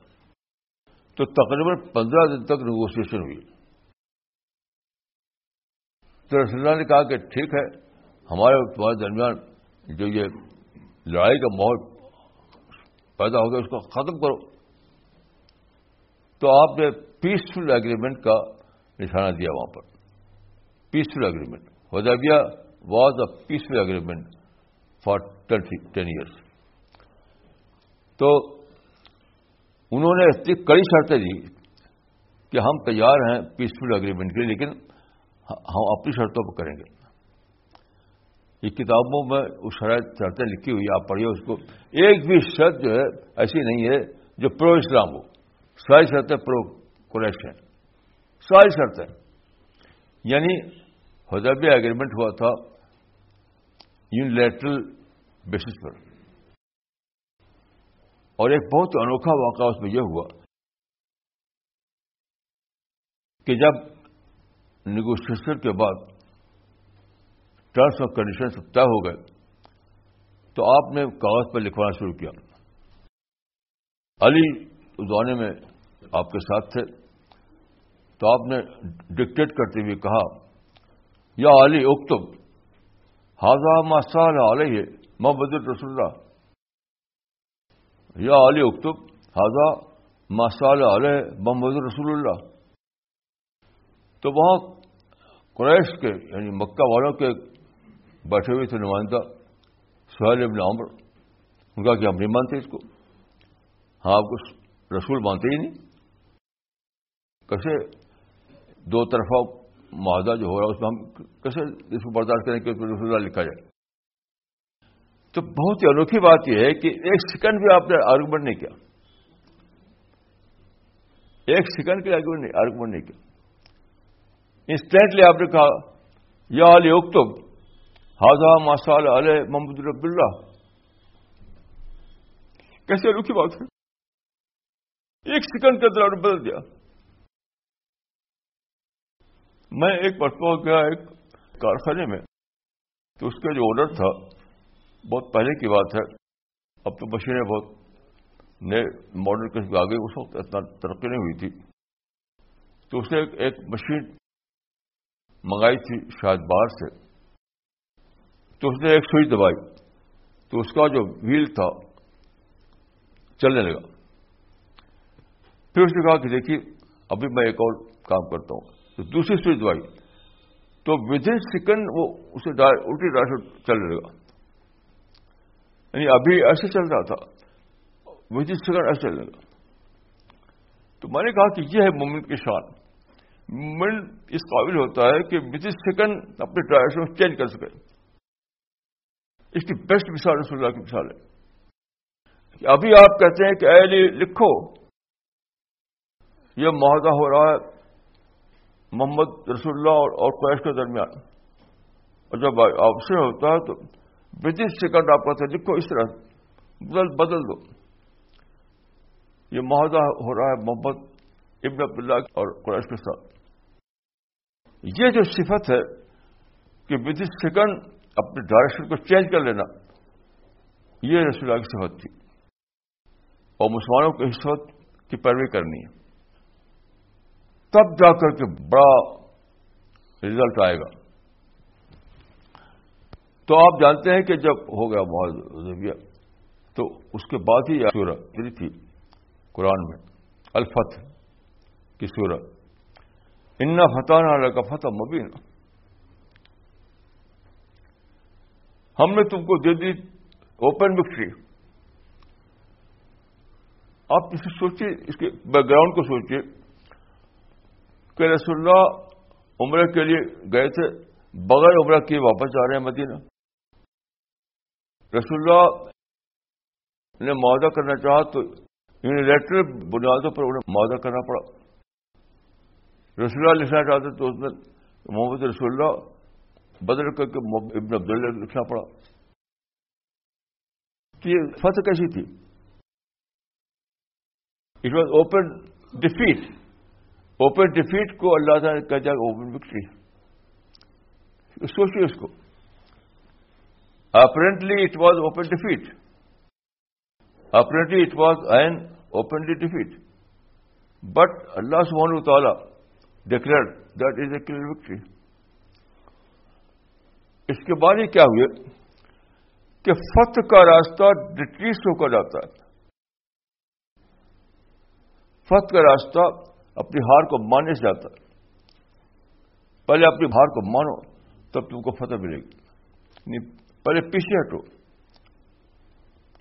تو تقریباً پندرہ دن تک نیگوسیشن ہوئی تو رسول اللہ نے کہا کہ ٹھیک ہے ہمارے تمہارے درمیان جو یہ لڑائی کا ماحول پیدا ہو گیا اس کو ختم کرو تو آپ نے پیسفل اگریمنٹ کا نشانہ دیا وہاں پر پیسفل اگریمنٹ ہو جا گیا was a peaceful agreement for ten years تو انہوں نے اتنی کڑی شرطیں دی کہ ہم تیار ہیں پیسفل اگریمنٹ کے لیکن ہم ہاں، اپنی شرطوں پہ کریں گے یہ کتابوں میں اس شرط شرطیں لکھی ہوئی آپ پڑھیے اس کو ایک بھی شرط جو ہے ایسی نہیں ہے جو پرو اسلام ہو ساری شرطیں پرو ہیں ساری شرطیں یعنی خدا اگریمنٹ ہوا تھا یونیلیٹرل بیسس پر اور ایک بہت انوکھا واقعہ اس میں یہ ہوا کہ جب نیگوشیشن کے بعد ٹرمس آف کنڈیشن طے ہو گئے تو آپ نے کاغذ پر لکھوانا شروع کیا علی اس میں آپ کے ساتھ تھے تو آپ نے ڈکٹیٹ کرتے ہوئے کہا یا علی اکتب ہاضا ماشاء علیہ محمد رسول اللہ یا علی اکتب ہاضا ما علیہ محمد رسول اللہ تو وہاں قریش کے یعنی مکہ والوں کے بیٹھے ہوئے تھے نمائندہ سہیل ابن عمر ان کا کہ ہم نہیں مانتے اس کو ہاں آپ کو رسول مانتے ہی نہیں کیسے دو طرفہ معاہدہ جو ہو رہا ہے اس میں ہم کیسے اس کو برداشت کریں کہ اس میں رسول لکھا جائے تو بہت ہی انوکھی بات یہ ہے کہ ایک سیکنڈ بھی آپ نے آرگومنٹ نہیں کیا ایک سیکنڈ کے آرگومنٹ نہیں کیا انسٹینٹلی آپ نے کہا یا علی اکتب ہاضا ماسال علیہ محمد رب اللہ کیسے بات ہے ایک سیکنڈ کے اندر آپ نے بدل دیا میں ایک بس گیا ایک کارخانے میں تو اس کا جو آڈر تھا بہت پہلے کی بات ہے اب تو مشینیں بہت نئے ماڈل آ گئی اس وقت اتنا ترقی نہیں ہوئی تھی تو اسے ایک مشین منگائی تھی شاید باہر سے تو اس نے ایک سوئی دبائی تو اس کا جو ویل تھا چلنے لگا پھر اس نے کہا کہ دیکھیے ابھی میں ایک اور کام کرتا ہوں تو دوسری سوئی دبائی تو ود ان سیکنڈ وہ اسے الٹی ڈائر سے چلنے لگا یعنی ابھی ایسے چل رہا تھا ود ان سیکنڈ ایسے چلنے لگا تو میں نے کہا کہ یہ ہے مومن کی شان مل اس قابل ہوتا ہے کہ بیتیش سیکنڈ اپنے ڈائریکشن چینج کر سکے اس کی بیسٹ مثال رسول اللہ کی مثال ہے کہ ابھی آپ کہتے ہیں کہ اے علی لکھو یہ معاہدہ ہو رہا ہے محمد رسول اللہ اور قیش کے درمیان اور جب آپشن ہوتا ہے تو بتیش سیکنڈ آپ کہتے ہیں لکھو اس طرح بدل بدل دو یہ معاہدہ ہو رہا ہے محمد ابن عبداللہ اور قریش کے ساتھ یہ جو صفت ہے کہ ود ان سیکنڈ اپنے ڈائریکشن کو چینج کر لینا یہ رسول اللہ کی صفت تھی اور مسلمانوں کو اس وقت کی پیروی کرنی ہے تب جا کر کے بڑا رزلٹ آئے گا تو آپ جانتے ہیں کہ جب ہو گیا بعد تو اس کے بعد ہی سورہ تھی قرآن میں الفت کی سورہ ان فتح نہ لگا فتح مبین ہم نے تم کو دے دی اوپن وکٹری آپ اسے سوچیے اس کے بیک گراؤنڈ کو سوچیے کہ رسول اللہ عمرہ کے لیے گئے تھے بغیر عمرہ کیے واپس جا رہے ہیں مدینہ رسول اللہ نے معاہدہ کرنا چاہا تو یونیلیٹرل بنیادوں پر انہیں معاہدہ کرنا پڑا رسول اللہ لکھنا چاہتے تو اس میں محمد رسول اللہ بدل کر کے ابن عبداللہ لکھنا پڑا کہ فتح کیسی تھی it was open defeat open defeat کو اللہ تعالیٰ نے کہا جائے اوپن وکٹری سوچیے اس کو apparently it was open defeat apparently it was an openly defeat but اللہ و تعالیٰ declare that is a clear victory اس کے بعد یہ کیا ہوئے کہ فت کا راستہ ڈٹریس ہو کر جاتا ہے فت کا راستہ اپنی ہار کو ماننے سے جاتا ہے پہلے اپنی ہار کو مانو تب تم کو فتح ملے گی یعنی پہلے پیچھے ہٹو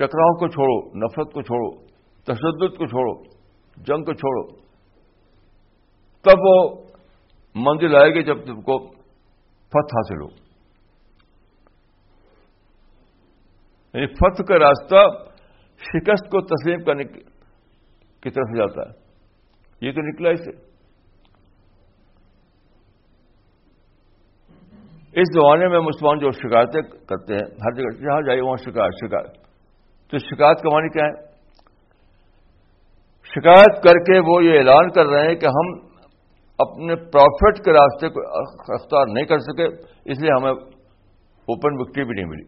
ٹکراؤ کو چھوڑو نفرت کو چھوڑو تشدد کو چھوڑو جنگ کو چھوڑو تب وہ منزل آئے گی جب تم کو فت حاصل ہو یعنی فتح کا راستہ شکست کو تسلیم کرنے کی طرف جاتا ہے یہ تو نکلا اسے اس زمانے میں مسلمان جو شکایتیں کرتے ہیں ہر جگہ جہاں جائیے وہاں شکایت شکایت تو شکایت کمانی کیا ہے شکایت کر کے وہ یہ اعلان کر رہے ہیں کہ ہم اپنے پروفٹ کے راستے کو اختیار نہیں کر سکے اس لیے ہمیں اوپن وکٹری بھی نہیں ملی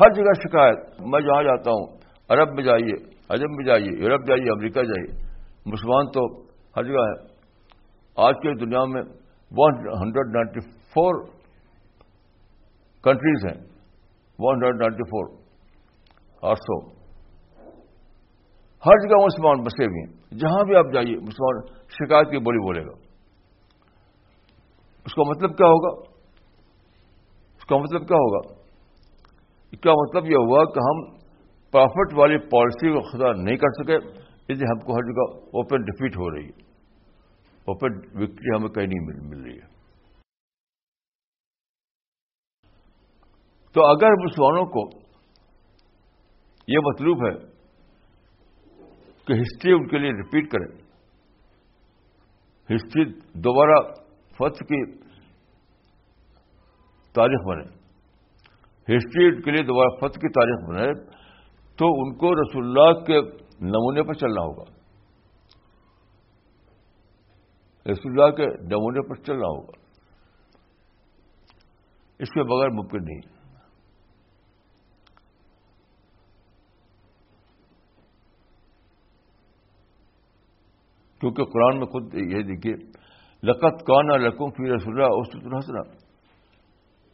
ہر جگہ شکایت میں جہاں جاتا ہوں عرب میں جائیے عجم میں جائیے یورپ جائیے امریکہ جائیے مسلمان تو ہر جگہ ہے آج کے دنیا میں one hundred ninety four countries ہیں one hundred ninety four so ہر جگہ مسلمان بسے ہوئے ہیں جہاں بھی آپ جائیے مسلمان شکایت کی بولی بولے گا اس کا مطلب کیا ہوگا اس کا مطلب کیا ہوگا کیا مطلب یہ ہوا کہ ہم پرافٹ والی پالیسی کو خدا نہیں کر سکے اس لیے ہم کو ہر جگہ اوپن ڈیفیٹ ہو رہی ہے اوپن وکٹری ہمیں کہیں نہیں مل رہی ہے تو اگر مسلمانوں کو یہ مطلوب ہے ہسٹری ان کے لیے ریپیٹ کریں ہسٹری دوبارہ فتح کی تاریخ بنے ہسٹری ان کے لیے دوبارہ فتح کی تاریخ بنے تو ان کو رسول اللہ کے نمونے پر چلنا ہوگا رسول اللہ کے نمونے پر چلنا ہوگا اس کے بغیر ممکن نہیں کیونکہ قرآن میں خود یہ دیکھیے لقت کانا لکوں فی رسول اللہ ہنسنا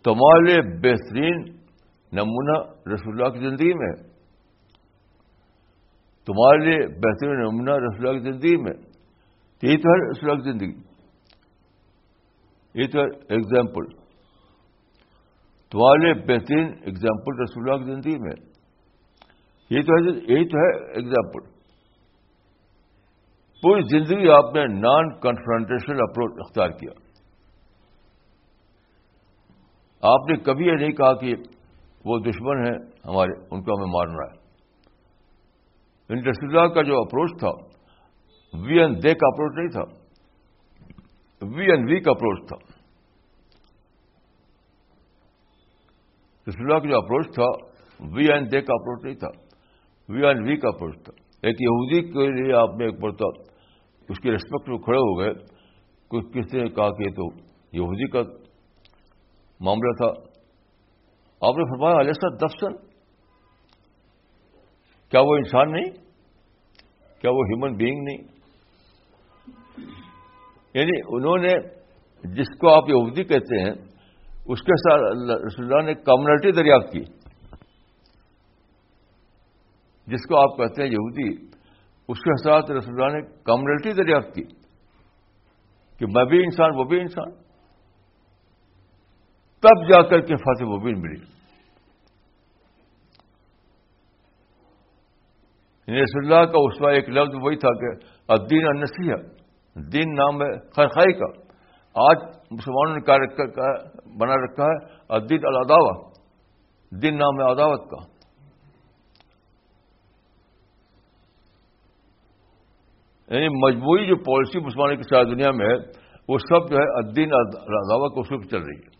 تمہارے بہترین نمونہ رسول اللہ کی زندگی میں تمہارے لیے بہترین نمونہ رسول اللہ کی زندگی میں یہی تو ہے رسول اللہ کی زندگی یہ تو ہے ایگزامپل تمہارے لیے بہترین ایگزامپل رسول اللہ کی زندگی میں یہ تو ہے یہی تو ہے ایگزامپل پوری زندگی آپ نے نان کنفرنٹیشنل اپروچ اختیار کیا آپ نے کبھی یہ نہیں کہا کہ وہ دشمن ہیں ہمارے ان کو ہمیں مارنا ہے انڈسٹری کا جو اپروچ تھا وی اینڈ کا اپروچ نہیں تھا وی اینڈ کا اپروچ تھا ڈسٹریلا کا جو اپروچ تھا وی اینڈ کا اپروچ نہیں تھا وی اینڈ کا اپروچ تھا ایک یہودی کے لیے آپ نے ایک مرتبہ اس کے ریسپیکٹ میں کھڑے ہو گئے کچھ کس نے کہا کہ تو یہودی کا معاملہ تھا آپ نے فرمایا علیہ دفسن کیا وہ انسان نہیں کیا وہ ہیومن بینگ نہیں یعنی انہوں نے جس کو آپ یہودی کہتے ہیں اس کے ساتھ رسول اللہ نے کامٹی دریافت کی جس کو آپ کہتے ہیں یہودی اس کے حضرات رسول اللہ نے کملٹی دریافت کی کہ میں بھی انسان وہ بھی انسان تب جا کر کے فاتح وہ بھی ملی یعنی رس اللہ کا اس میں ایک لفظ وہی تھا کہ الدین النسیح دین نام ہے خرخائی کا آج مسلمانوں نے کار بنا رکھا ہے الدین الداوا دین نام ہے اداوت کا یعنی مجبوری جو پالیسی مسلمانوں کی ساری دنیا میں ہے وہ سب جو ہے رضاوا کے کو پہ چل رہی ہے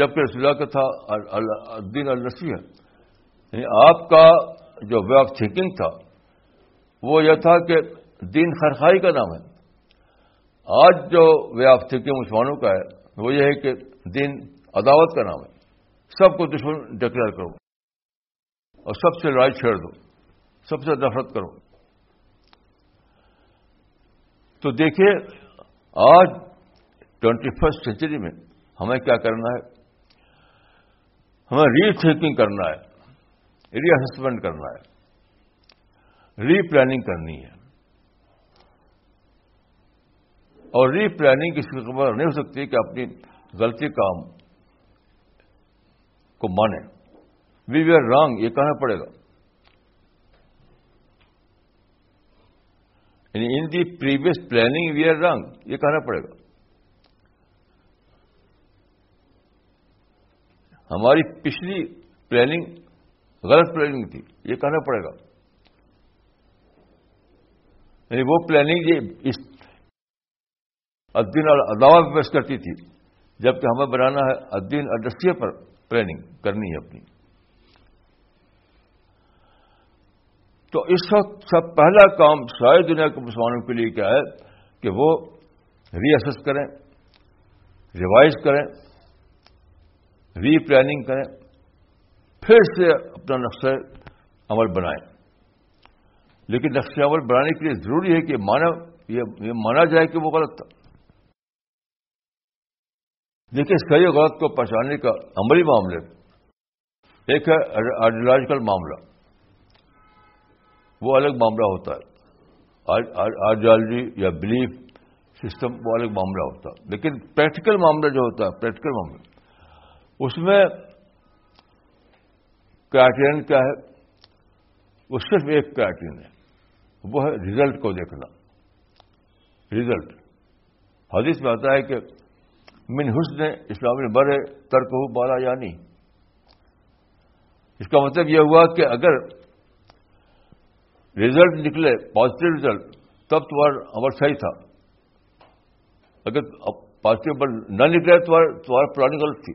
جبکہ اللہ کا تھا الدین الرسی ہے یعنی آپ کا جو وے آف تھنکنگ تھا وہ یہ تھا کہ دین خرخائی کا نام ہے آج جو وے آف تھنکنگ مسلمانوں کا ہے وہ یہ ہے کہ دین عداوت کا نام ہے سب کو دشمن ڈکلیئر کرو اور سب سے لڑائی چھیڑ دو سب سے نفرت کرو تو دیکھیے آج ٹوینٹی فرسٹ سینچری میں ہمیں کیا کرنا ہے ہمیں ری تھنکنگ کرنا ہے ری اسسمنٹ کرنا ہے ری پلاننگ کرنی ہے اور ری پلاننگ کسی کی خبر نہیں ہو سکتی کہ اپنی غلطی کام کو مانیں وی وی آر رانگ یہ کہنا پڑے گا یعنی in the previous planning we are wrong یہ کہنا پڑے گا ہماری پچھلی پلاننگ غلط پلاننگ تھی یہ کہنا پڑے گا یعنی وہ پلاننگ یہ اس ادین اور اداوہ پیش کرتی تھی جبکہ ہمیں بنانا ہے ادین اور پر پلاننگ کرنی ہے اپنی تو اس وقت سب پہلا کام ساری دنیا کے مسلمانوں کے لیے کیا ہے کہ وہ ری ایس کریں ریوائز کریں ری پلاننگ کریں پھر سے اپنا نقشہ عمل بنائیں لیکن نقشہ عمل بنانے کے لیے ضروری ہے کہ مانا یہ مانا جائے کہ وہ غلط تھا دیکھیے صحیح غلط کو پہنچانے کا عملی معاملے ایک ہے آئیڈیولوجیکل معاملہ وہ الگ معاملہ ہوتا ہے آرڈیالوجی یا بلیف سسٹم وہ الگ معاملہ ہوتا ہے لیکن پریکٹیکل معاملہ جو ہوتا ہے پریکٹیکل معاملہ اس میں کرائٹیرین کیا ہے وہ صرف ایک کرائٹیرین ہے وہ ہے رزلٹ کو دیکھنا رزلٹ حدیث میں آتا ہے کہ من اسلام نے برے ترک ہو بالا یا نہیں اس کا مطلب یہ ہوا کہ اگر ریزلٹ نکلے پازیٹو ریزلٹ تب تمہارا امر صحیح تھا اگر پازیٹو امر نہ نکلے تو تمہارا پلاننگ غلط تھی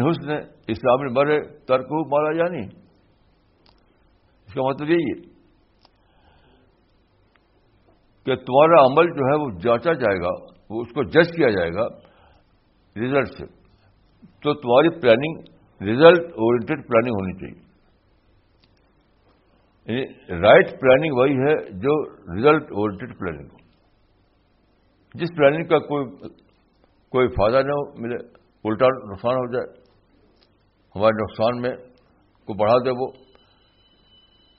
حسن اسلام نے مرے ترک مارا جانی یعنی۔ اس کا مطلب یہی ہے کہ تمہارا عمل جو ہے وہ جانچا جائے گا وہ اس کو جج کیا جائے گا ریزلٹ سے تو تمہاری پلاننگ ریزلٹ اورینٹیڈ پلاننگ ہونی چاہیے رائٹ یعنی پلاننگ وہی ہے جو ریزلٹ اورینٹیڈ پلاننگ ہو جس پلاننگ کا کوئی کوئی فائدہ نہ ہو ملے الٹا نقصان ہو جائے ہمارے نقصان میں کو بڑھا دے وہ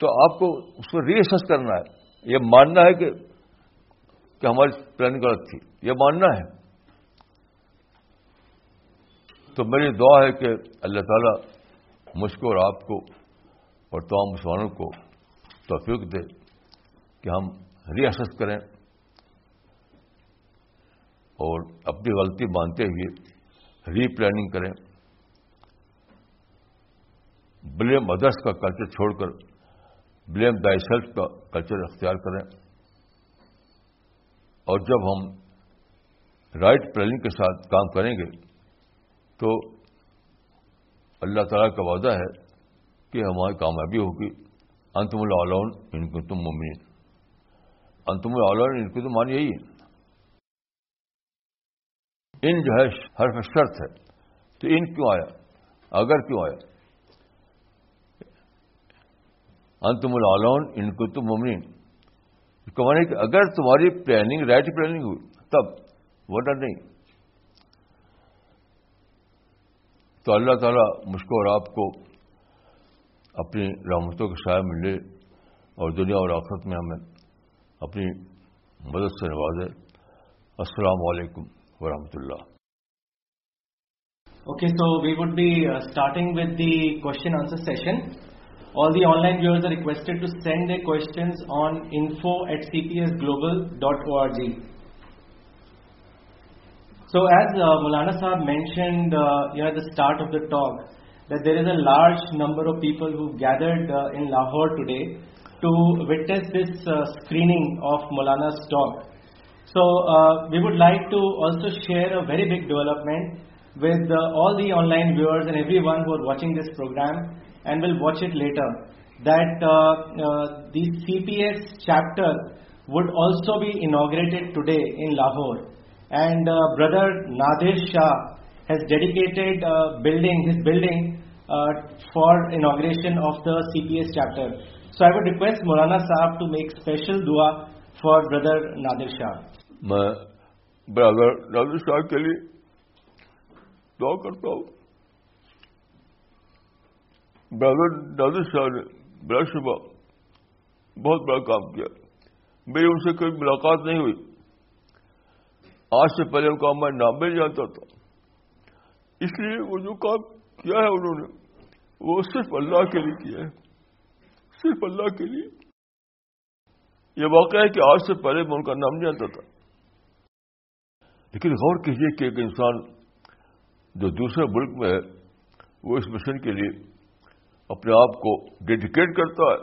تو آپ کو اس کو ریسس کرنا ہے یہ ماننا ہے کہ کہ ہماری پلاننگ غلط تھی یہ ماننا ہے تو میری دعا ہے کہ اللہ تعالیٰ مجھ کو اور آپ کو اور تمام مسلمانوں کو توفیق دے کہ ہم ریاست کریں اور اپنی غلطی مانتے ہوئے ری پلاننگ کریں بلیم ادرس کا کلچر چھوڑ کر بلیم دائی سیلف کا کلچر اختیار کریں اور جب ہم رائٹ پلاننگ کے ساتھ کام کریں گے تو اللہ تعالیٰ کا وعدہ ہے کہ ہماری کامیابی ہوگی انتم العلون ان کو تم ممین انتم العلون ان کو تو مان یہی ہے ان جو ہے حرف شرط ہے تو ان کیوں آیا اگر کیوں آیا انتم العلون ان کو تم ممین کہ اگر تمہاری پلاننگ رائٹ پلاننگ ہوئی تب ورنہ نہیں تو اللہ تعالیٰ مجھ کو اور آپ کو اپنی رحمتوں کے شاید میں لے اور دنیا اور آخرت میں ہمیں اپنی مدد سے نوازے السلام علیکم ورحمۃ اللہ okay so we would be starting with the question answer session all the online viewers requested to send their questions on info at C P S global dot O R G So as uh, Maulana Sahib mentioned uh, at the start of the talk, that there is a large number of people who gathered uh, in Lahore today to witness this screening of Maulana's talk. So we would like to also share a very big development with all the online viewers and everyone who are watching this program and will watch it later, that the CPS chapter would also be inaugurated today in Lahore. Brother Nadir Shah has dedicated building his building for inauguration of the C P S charter so I would request Maulana Sahab to make special dua for brother Nadir Shah میں برادر دادر شاہ کے لیے دعا کرتا ہوں برادر داد شاہ نے برادر شبہ بہت بڑا کام کیا میری ان سے کوئی ملاقات نہیں ہوئی آج سے پہلے ان کا میں نام بھی جانتا تھا اس لیے وہ جو کام کیا ہے انہوں نے وہ صرف اللہ کے لیے کیا ہے صرف اللہ کے لیے یہ واقعہ ہے کہ آج سے پہلے میں ان کا نام جانتا تھا لیکن غور کیجیے کہ ایک انسان جو دوسرے ملک میں ہے وہ اس مشن کے لیے اپنے آپ کو ڈیڈیکیٹ کرتا ہے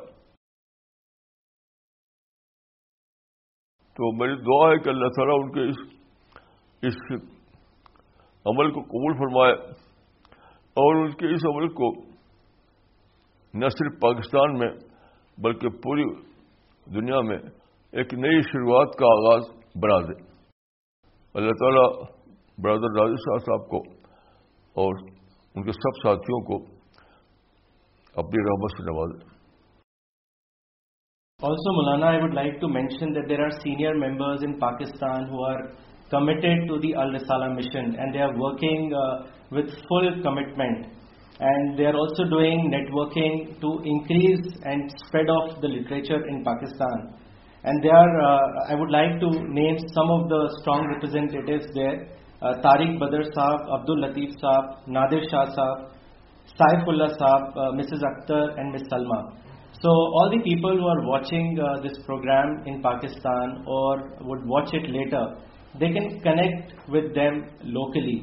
تو میری دعا ہے کہ اللہ تعالیٰ ان کے اس اس عمل کو قبول فرمائے اور ان کے اس عمل کو نہ صرف پاکستان میں بلکہ پوری دنیا میں ایک نئی شروعات کا آغاز بنا دے اللہ تعالیٰ برادر راجو شاہ صاحب کو اور ان کے سب ساتھیوں کو اپنی رحمت سے نوازے also Maulana senior members in Pakistan committed to the Al Risala mission and they are working with full commitment and they are also doing networking to increase and spread of the literature in Pakistan and they are I would like to name some of the strong representatives there Tariq Badr Sahab عبد ال لطیف صاحب نادر شاہ Sahab Saifullah Sahab Mrs Akhtar and Miss Salma so all the people are watching this program in Pakistan or would watch it later they can connect with them locally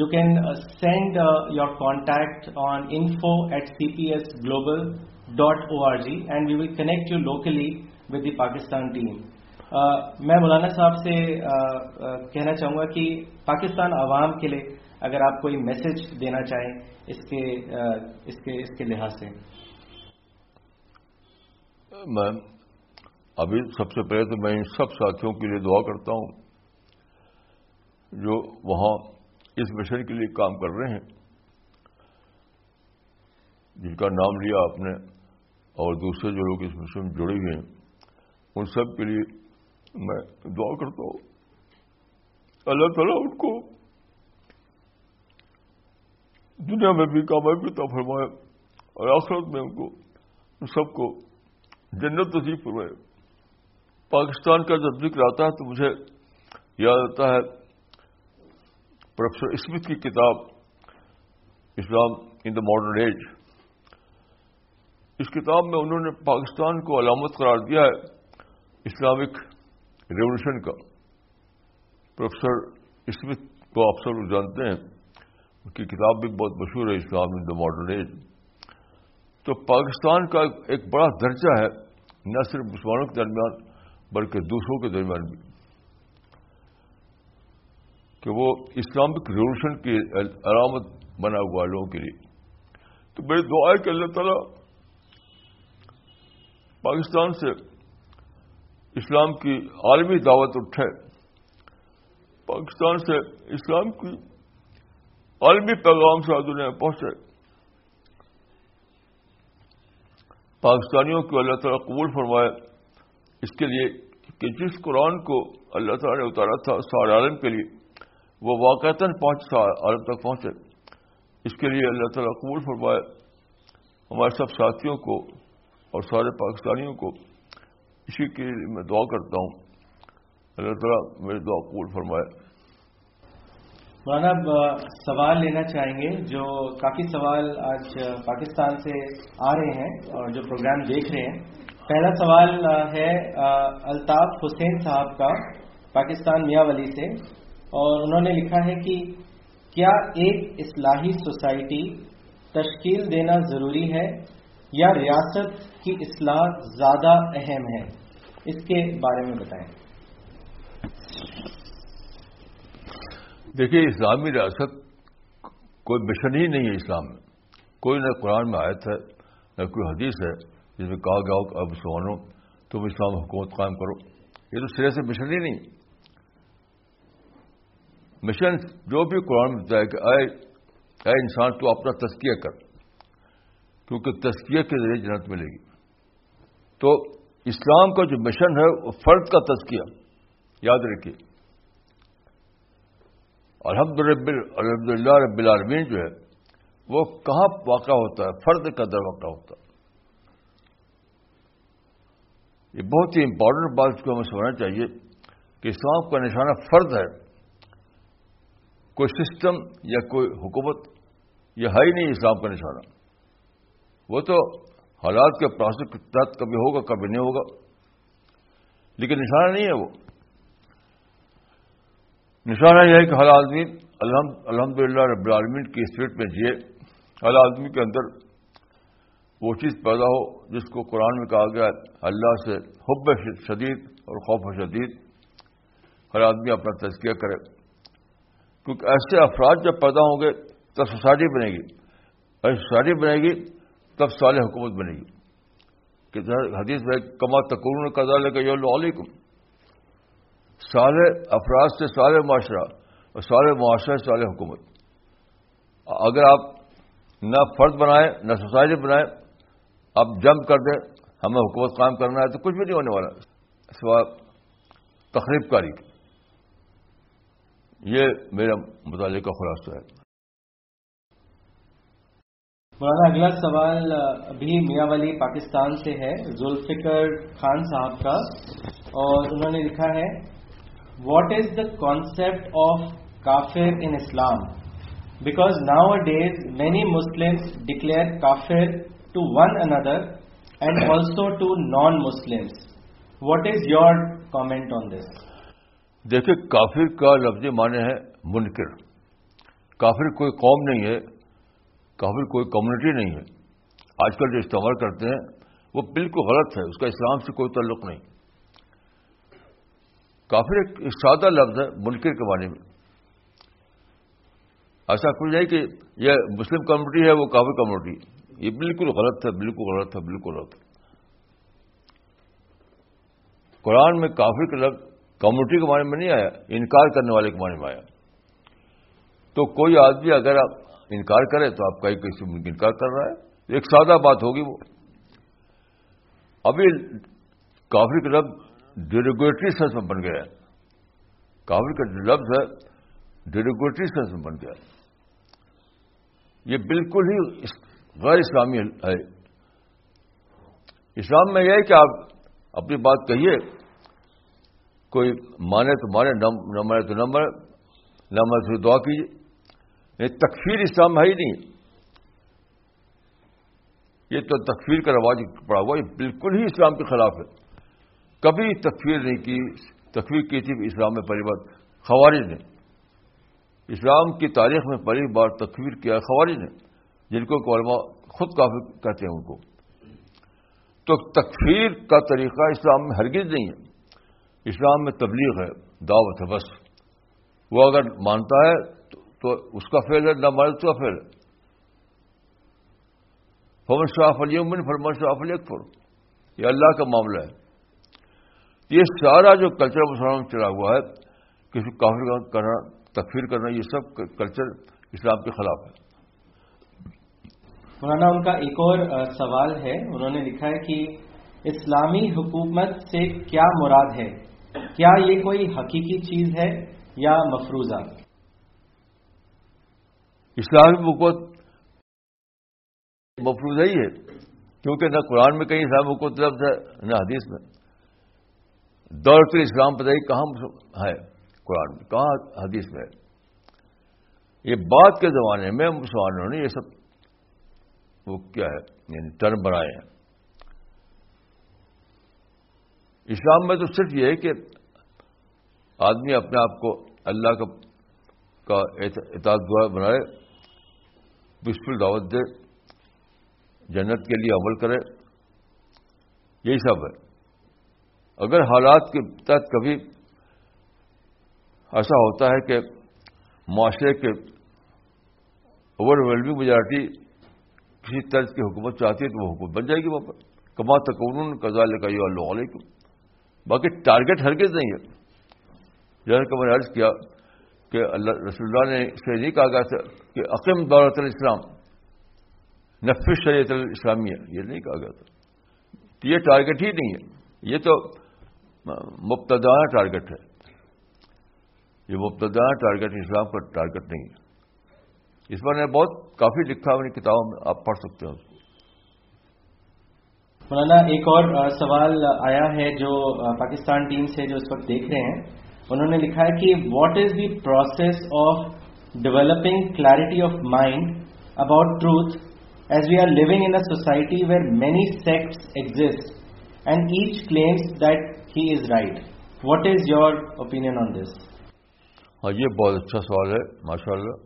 you can send your contact on info at P P S global dot O R G and you will connect you locally with the Pakistan team میں مولانا صاحب سے کہنا چاہوں گا کہ پاکستان عوام کے لیے اگر آپ کوئی میسج دینا چاہیں اس کے اس اس کے کے لحاظ سے میں ابھی سب سے پہلے تو میں ان سب ساتھیوں کے لیے دعا کرتا ہوں جو وہاں اس مشن کے لیے کام کر رہے ہیں جن کا نام لیا آپ نے اور دوسرے جو لوگ اس مشن میں جڑے ہوئے ہیں ان سب کے لیے میں دعا کرتا ہوں اللہ تعالیٰ ان کو دنیا میں بھی کامیابی تو فرمائے اور آخرت میں ان کو ان سب کو جنت نصیب فرمائے پاکستان کا جب ذکر آتا ہے تو مجھے یاد آتا ہے پروفیسر اسمتھ کی کتاب Islam in the modern age اس کتاب میں انہوں نے پاکستان کو علامت قرار دیا ہے اسلامک ریولوشن کا پروفیسر اسمتھ کو آپ سب جانتے ہیں ان کی کتاب بھی بہت مشہور ہے Islam in the modern age تو پاکستان کا ایک بڑا درجہ ہے نہ صرف مسلمانوں کے درمیان بلکہ دوسروں کے درمیان بھی کہ وہ اسلامک ریولوشن کی علامت بنا ہوا لوگوں کے لیے تو میری دعا ہے کہ اللہ تعالیٰ پاکستان سے اسلام کی عالمی دعوت اٹھے پاکستان سے اسلام کی عالمی پیغام سے دنیا پہنچے پاکستانیوں کو اللہ تعالیٰ قبول فرمائے اس کے لیے کہ جس قرآن کو اللہ تعالیٰ نے اتارا تھا سارے عالم کے لیے وہ واقع پہنچ پہنچا عرب تک پہنچے اس کے لیے اللہ تعالیٰ قبول فرمائے ہمارے سب ساتھیوں کو اور سارے پاکستانیوں کو اسی کے لیے میں دعا کرتا ہوں اللہ تعالیٰ میری دعا قبول فرمائے مانب سوال لینا چاہیں گے جو کافی سوال آج پاکستان سے آ رہے ہیں اور جو پروگرام دیکھ رہے ہیں پہلا سوال ہے الطاف حسین صاحب کا پاکستان میاں ولی سے اور انہوں نے لکھا ہے کہ کیا ایک اصلاحی سوسائٹی تشکیل دینا ضروری ہے یا ریاست کی اصلاح زیادہ اہم ہے اس کے بارے میں بتائیں دیکھیے اسلامی ریاست کوئی مشن ہی نہیں ہے اسلام میں کوئی نہ قرآن میں آیت ہے نہ کوئی حدیث ہے جس میں کہا ہو کہ اب سوانو تم اسلام حکومت قائم کرو یہ تو سرے سے مشن ہی نہیں مشن جو بھی قرآن میں بتایا کہ آئے اے انسان تو اپنا تسکیہ کر کیونکہ تسکیہ کے ذریعے جنت ملے گی تو اسلام کا جو مشن ہے وہ فرد کا تسکیہ یاد رکھیے الحمد رب الحمد اللہ رب العالمین جو ہے وہ کہاں واقع ہوتا ہے فرد کا در واقع ہوتا ہے یہ بہت ہی امپورٹنٹ بات اس کو ہمیں سمجھنا چاہیے کہ اسلام کا نشانہ فرد ہے کوئی سسٹم یا کوئی حکومت یا ہے ہی نہیں اسلام کا نشانہ وہ تو حالات کے پراسک کے تحت کبھی ہوگا کبھی نہیں ہوگا لیکن نشانہ نہیں ہے وہ نشانہ یہ ہے کہ ہر آدمی الحمد للہ رب العالمین کی اسپیٹ میں جیے ہر آدمی کے اندر وہ چیز پیدا ہو جس کو قرآن میں کہا گیا اللہ سے حب شدید اور خوف شدید ہر آدمی اپنا تزکیہ کرے کیونکہ ایسے افراد جب پیدا ہوں گے تب سوسائٹی بنے گی ایسی سوسائٹی بنے گی تب سال حکومت بنے گی کہ حدیث بھائی کا دار لے کے علیکم صالح افراد سے صالح معاشرہ اور صالح معاشرہ سے سال حکومت اگر آپ نہ فرد بنائیں نہ سوسائٹی بنائیں آپ جمپ کر دیں ہمیں حکومت قائم کرنا ہے تو کچھ بھی نہیں ہونے والا سوا تقریب کاری کی یہ میرا مطالعے کا خلاصہ ہے مولانا اگلا سوال ابھی میاں والی پاکستان سے ہے ذوالفکر خان صاحب کا اور انہوں نے لکھا ہے what is the concept of kafir in Islam because nowadays many Muslim declare kafir to one another and also to non Muslims what is your comment on this دیکھیں کافر کا لفظ معنی ہے منکر کافر کوئی قوم نہیں ہے کافر کوئی کمیونٹی نہیں ہے آج کل جو استعمال کرتے ہیں وہ بالکل غلط ہے اس کا اسلام سے کوئی تعلق نہیں کافر ایک سادہ لفظ ہے منکر کے معنی میں ایسا کچھ نہیں کہ یہ مسلم کمیونٹی ہے وہ کافر کمیونٹی یہ بالکل غلط ہے بالکل غلط ہے بالکل غلط ہے قرآن میں کافر کا لفظ کمیونٹی کے معنی میں نہیں آیا انکار کرنے والے کے معنی میں آیا تو کوئی آدمی اگر آپ انکار کرے تو آپ کا انکار کر رہا ہے ایک سادہ بات ہوگی وہ ابھی کافی کا لفظ سینس میں بن گیا ہے کافی کا لفظ ہے سینس میں بن گیا یہ بالکل ہی غیر اسلامی ہے اسلام میں یہ ہے کہ آپ اپنی بات کہیے کوئی مانے تو مانے نہ مانے تو نہ مانے نہ مانے تو دعا کیجیے یعنی تکفیر اسلام ہے ہی نہیں یہ تو تکفیر کا رواج پڑا ہوا یہ بالکل ہی اسلام کے خلاف ہے کبھی تکفیر نہیں کی تکفیر کی تھی اسلام میں پہلی بار خوارج نے اسلام کی تاریخ میں پہلی بار تکفیر کیا خوارج نے جن کو خود کافی کہتے ہیں ان کو تو تکفیر کا طریقہ اسلام میں ہرگز نہیں ہے اسلام میں تبلیغ ہے دعوت ہے بس وہ اگر مانتا ہے تو اس کا فیل ہے نہ مار اس کا فیل ہے فمن شفافلیوں علی امن فرمن علی اکفر یہ اللہ کا معاملہ ہے یہ سارا جو کلچر میں چلا ہوا ہے کسی کافر کافی کرنا تکفیر کرنا یہ سب کلچر اسلام کے خلاف ہے مولانا ان کا ایک اور سوال ہے انہوں نے لکھا ہے کہ اسلامی حکومت سے کیا مراد ہے کیا یہ کوئی حقیقی چیز ہے یا مفروضہ اسلامی مفروضہ ہی ہے کیونکہ نہ قرآن میں کہیں اسلامی حکومت لفظ ہے نہ حدیث میں دور پھر اسلام پتہ ہی کہاں ہے قرآن میں کہاں حدیث میں ہے یہ بات کے زمانے میں مسلمانوں نے یہ سب وہ کیا ہے یعنی ٹرم بنائے ہیں اسلام میں تو صرف یہ ہے کہ آدمی اپنے آپ کو اللہ کا کا دعا بنائے بسکل دعوت دے جنت کے لیے عمل کرے یہی سب ہے اگر حالات کے تحت کبھی ایسا ہوتا ہے کہ معاشرے کے اوور ویلمنگ میجارٹی کسی طرز کی حکومت چاہتی ہے تو وہ حکومت بن جائے گی وہاں پر کما کمات قزا لے کا یہ اللہ علیکم باقی ٹارگیٹ ہرگز نہیں ہے جیسا کہ میں نے عرض کیا کہ اللہ رسول اللہ نے سے نہیں کہا گیا تھا کہ عقیم دولت الاسلام نفیس شریعت الاسلامیہ یہ نہیں کہا گیا تھا یہ ٹارگیٹ ہی نہیں ہے یہ تو مبتدانہ ٹارگیٹ ہے یہ مبتدانہ ٹارگیٹ اسلام کا ٹارگیٹ نہیں ہے اس بار میں بہت کافی لکھا اپنی کتابوں میں آپ پڑھ سکتے ہیں مولانا ایک اور سوال آیا ہے جو پاکستان ٹیم سے جو اس وقت دیکھ رہے ہیں انہوں نے لکھا ہے کہ what is the process of developing clarity of mind about truth as we are living in society where many sects exist and each claims that he is right what is your opinion on this ہاں یہ بہت اچھا سوال ہے ماشاء اللہ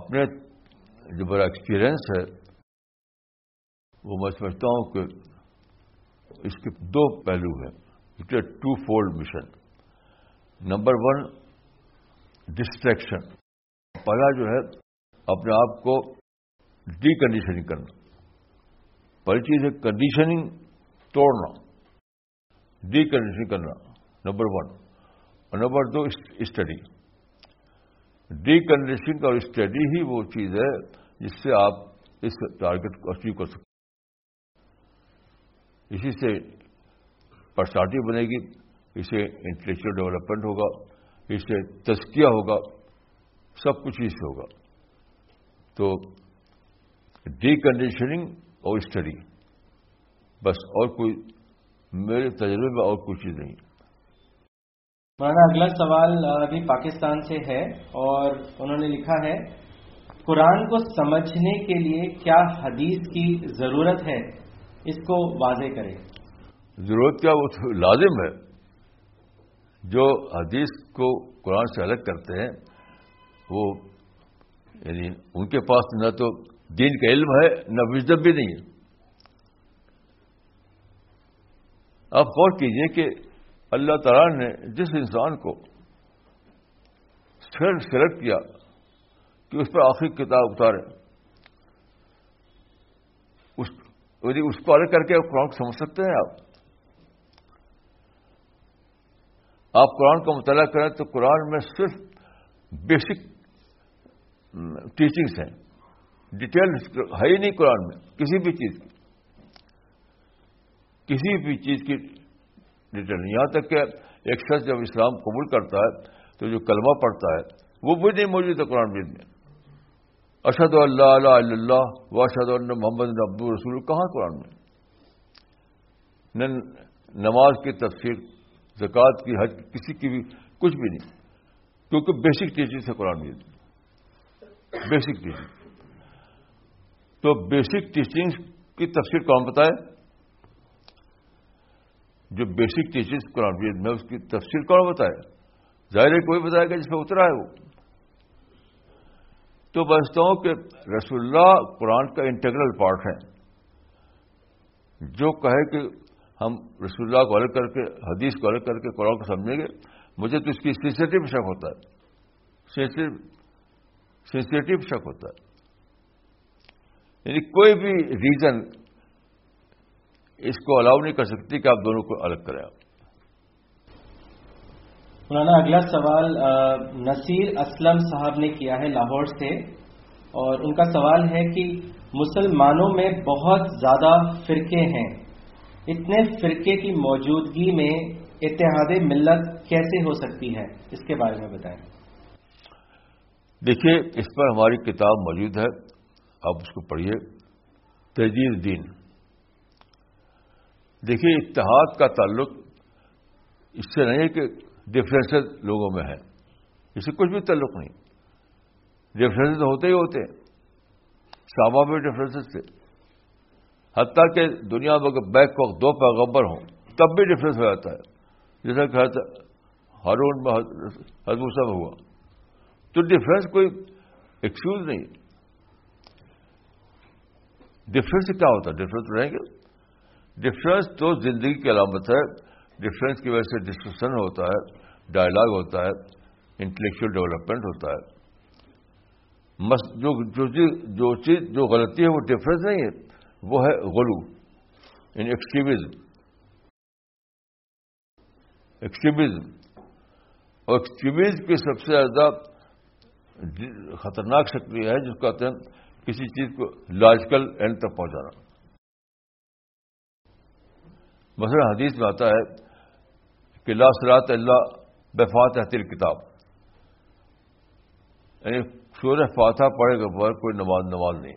اپنے جو بڑا ایکسپیرئنس ہے وہ میں سمجھتا ہوں کہ اس کے دو پہلو ہیں it a two fold mission number one distraction پہلا جو ہے اپنے آپ کو ڈی کنڈیشننگ کرنا پہلی چیز ہے کنڈیشننگ توڑنا ڈی کنڈیشننگ کرنا نمبر ون اور نمبر دو اسٹڈی ڈی کنڈیشننگ اور اسٹڈی ہی وہ چیز ہے جس سے آپ اس ٹارگیٹ کو اچیو کر سکتے اسی سے پرسنالٹی بنے گی اسے انٹلیکچل ڈیولپمنٹ ہوگا اس سے تسکیہ ہوگا سب کچھ اس سے ہوگا تو ڈی کنڈیشننگ اور اسٹڈی بس اور کوئی میرے تجربے میں اور کچھ چیز نہیں مولانا اگلا سوال ابھی پاکستان سے ہے اور انہوں نے لکھا ہے قرآن کو سمجھنے کے لیے کیا حدیث کی ضرورت ہے اس کو واضح کریں ضرورت کیا وہ لازم ہے جو حدیث کو قرآن سے الگ کرتے ہیں وہ یعنی ان کے پاس نہ تو دین کا علم ہے نہ وزد بھی نہیں ہے آپ غور کیجیے کہ اللہ تعالی نے جس انسان کو سلیکٹ کیا کہ اس پر آخری کتاب اتارے یعنی اس کو الگ کر کے قرآن سمجھ سکتے ہیں آپ آپ قرآن کا مطالعہ کریں تو قرآن میں صرف بیسک ٹیچنگس ہیں ڈیٹیل ہے ہی نہیں قرآن میں کسی بھی چیز کی کسی بھی چیز کی نہیں یہاں تک کہ ایک شخص جب اسلام قبول کرتا ہے تو جو کلمہ پڑتا ہے وہ بھی نہیں موجود ہے قرآن مجید میں ارشد اللہ علیہ اللہ و اشد اللہ محمد ابو رسول کہاں قرآن میں نماز کی تفسیر زکوٰۃ کی حج کسی کی بھی کچھ بھی نہیں کیونکہ بیسک ٹیچنگ سے قرآن میں بیسک ٹیچنگ تو بیسک ٹیچنگ کی تفسیر کون بتائے جو بیسک ٹیچنگ قرآن میں اس کی تفصیل کون بتائے ظاہر ہے کوئی بتائے گا جس میں اترا ہے وہ تو بچتا ہوں کہ رسول اللہ قرآن کا انٹیگرل پارٹ ہے جو کہے کہ ہم رسول اللہ کو الگ کر کے حدیث کو الگ کر کے قرآن کو سمجھیں گے مجھے تو اس کی سینسیٹیو شک ہوتا ہے سینسیٹیو شک ہوتا ہے یعنی کوئی بھی ریزن اس کو الاؤ نہیں کر سکتی کہ آپ دونوں کو الگ کریں مولانا اگلا سوال نصیر اسلم صاحب نے کیا ہے لاہور سے اور ان کا سوال ہے کہ مسلمانوں میں بہت زیادہ فرقے ہیں اتنے فرقے کی موجودگی میں اتحاد ملت کیسے ہو سکتی ہے اس کے بارے میں بتائیں دیکھیے اس پر ہماری کتاب موجود ہے آپ اس کو پڑھیے تجیز دین دیکھیے اتحاد کا تعلق اس سے نہیں ہے کہ ڈفرینس لوگوں میں ہے اس سے کچھ بھی تعلق نہیں ڈفرینس ہوتے ہی ہوتے سامان میں ڈفرینس تھے حتیٰ کہ دنیا میں بیک وقت دو پیغمبر ہوں تب بھی ڈفرینس ہو جاتا ہے جیسا کہ ہارون میں ہزموسا میں ہوا تو ڈفرینس کوئی ایکسکیوز نہیں ڈفرینس کیا ہوتا ہے ڈفرینس رہیں گے ڈفرینس تو زندگی کی علامت ہے ڈفرینس کی وجہ سے ڈسکشن ہوتا ہے ڈائلاگ ہوتا ہے انٹلیکچل ڈیولپمنٹ ہوتا ہے جو چیز جو جو جو غلطی ہے وہ ڈفرینس نہیں ہے وہ ہے غلو ان ایکسٹریمزم ایکسٹریمزم اور ایکسٹریمزم کی سب سے زیادہ جی- خطرناک شکتی ہے جس کا تین کسی چیز کو لاجیکل اینڈ تک پہنچانا مثلا حدیث میں آتا ہے کہ لا صلاحت اللہ بفات حتیر کتاب یعنی شور فاتحہ پڑھے گا پر کوئی نماز نماز نہیں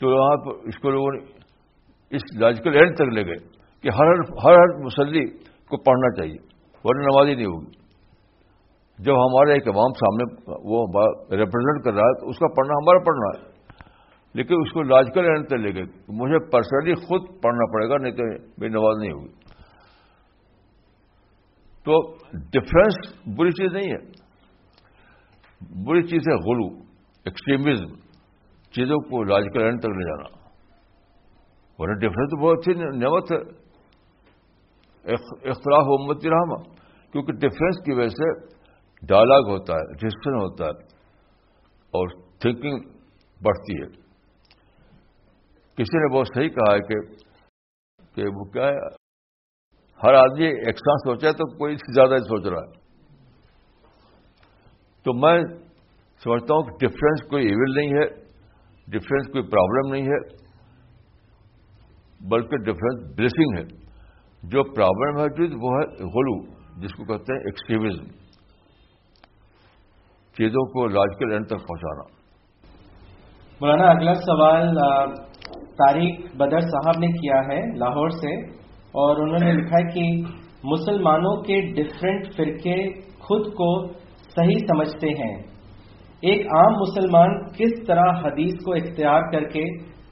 تو وہاں پر اس کو لوگوں نے اس لاجیکل اینڈ تک لے گئے کہ ہر ہر ہر مسلی کو پڑھنا چاہیے ورنہ نماز ہی نہیں ہوگی جب ہمارے ایک عوام سامنے وہ ریپرزینٹ کر رہا ہے تو اس کا پڑھنا ہمارا پڑھنا ہے لیکن اس کو لاجیکل اینڈ تک لے گئے مجھے پرسنلی خود پڑھنا پڑے گا نہیں تو میری نماز نہیں ہوگی تو ڈفرنس بری چیز نہیں ہے بری چیز ہے غلو ایکسٹریمزم چیزوں کو لاجیکل اینڈ تک لے جانا ورنہ ڈفرنس تو بہت اچھی نعمت ہے اختلاف امت رحم کیونکہ ڈفرینس کی وجہ سے ڈائلگ ہوتا ہے ڈسکشن ہوتا ہے اور تھنکنگ بڑھتی ہے کسی نے بہت صحیح کہا ہے کہ, کہ وہ کیا ہے ہر آدمی ایکساں سوچا ہے تو کوئی اس سے زیادہ سوچ رہا ہے تو میں سمجھتا ہوں کہ ڈفرینس کوئی ایون نہیں ہے ڈفرینس کوئی پرابلم نہیں ہے بلکہ ڈفرینس بلسنگ ہے جو پرابلم ہے وہ ہے ہولو جس کو کہتے ہیں ایکسٹریمزم چیزوں کو لاجکل تک پہنچانا مولانا اگلا سوال تاریخ بدر صاحب نے کیا ہے لاہور سے اور انہوں نے لکھا کہ مسلمانوں کے ڈفرینٹ فرقے خود کو صحیح سمجھتے ہیں ایک عام مسلمان کس طرح حدیث کو اختیار کر کے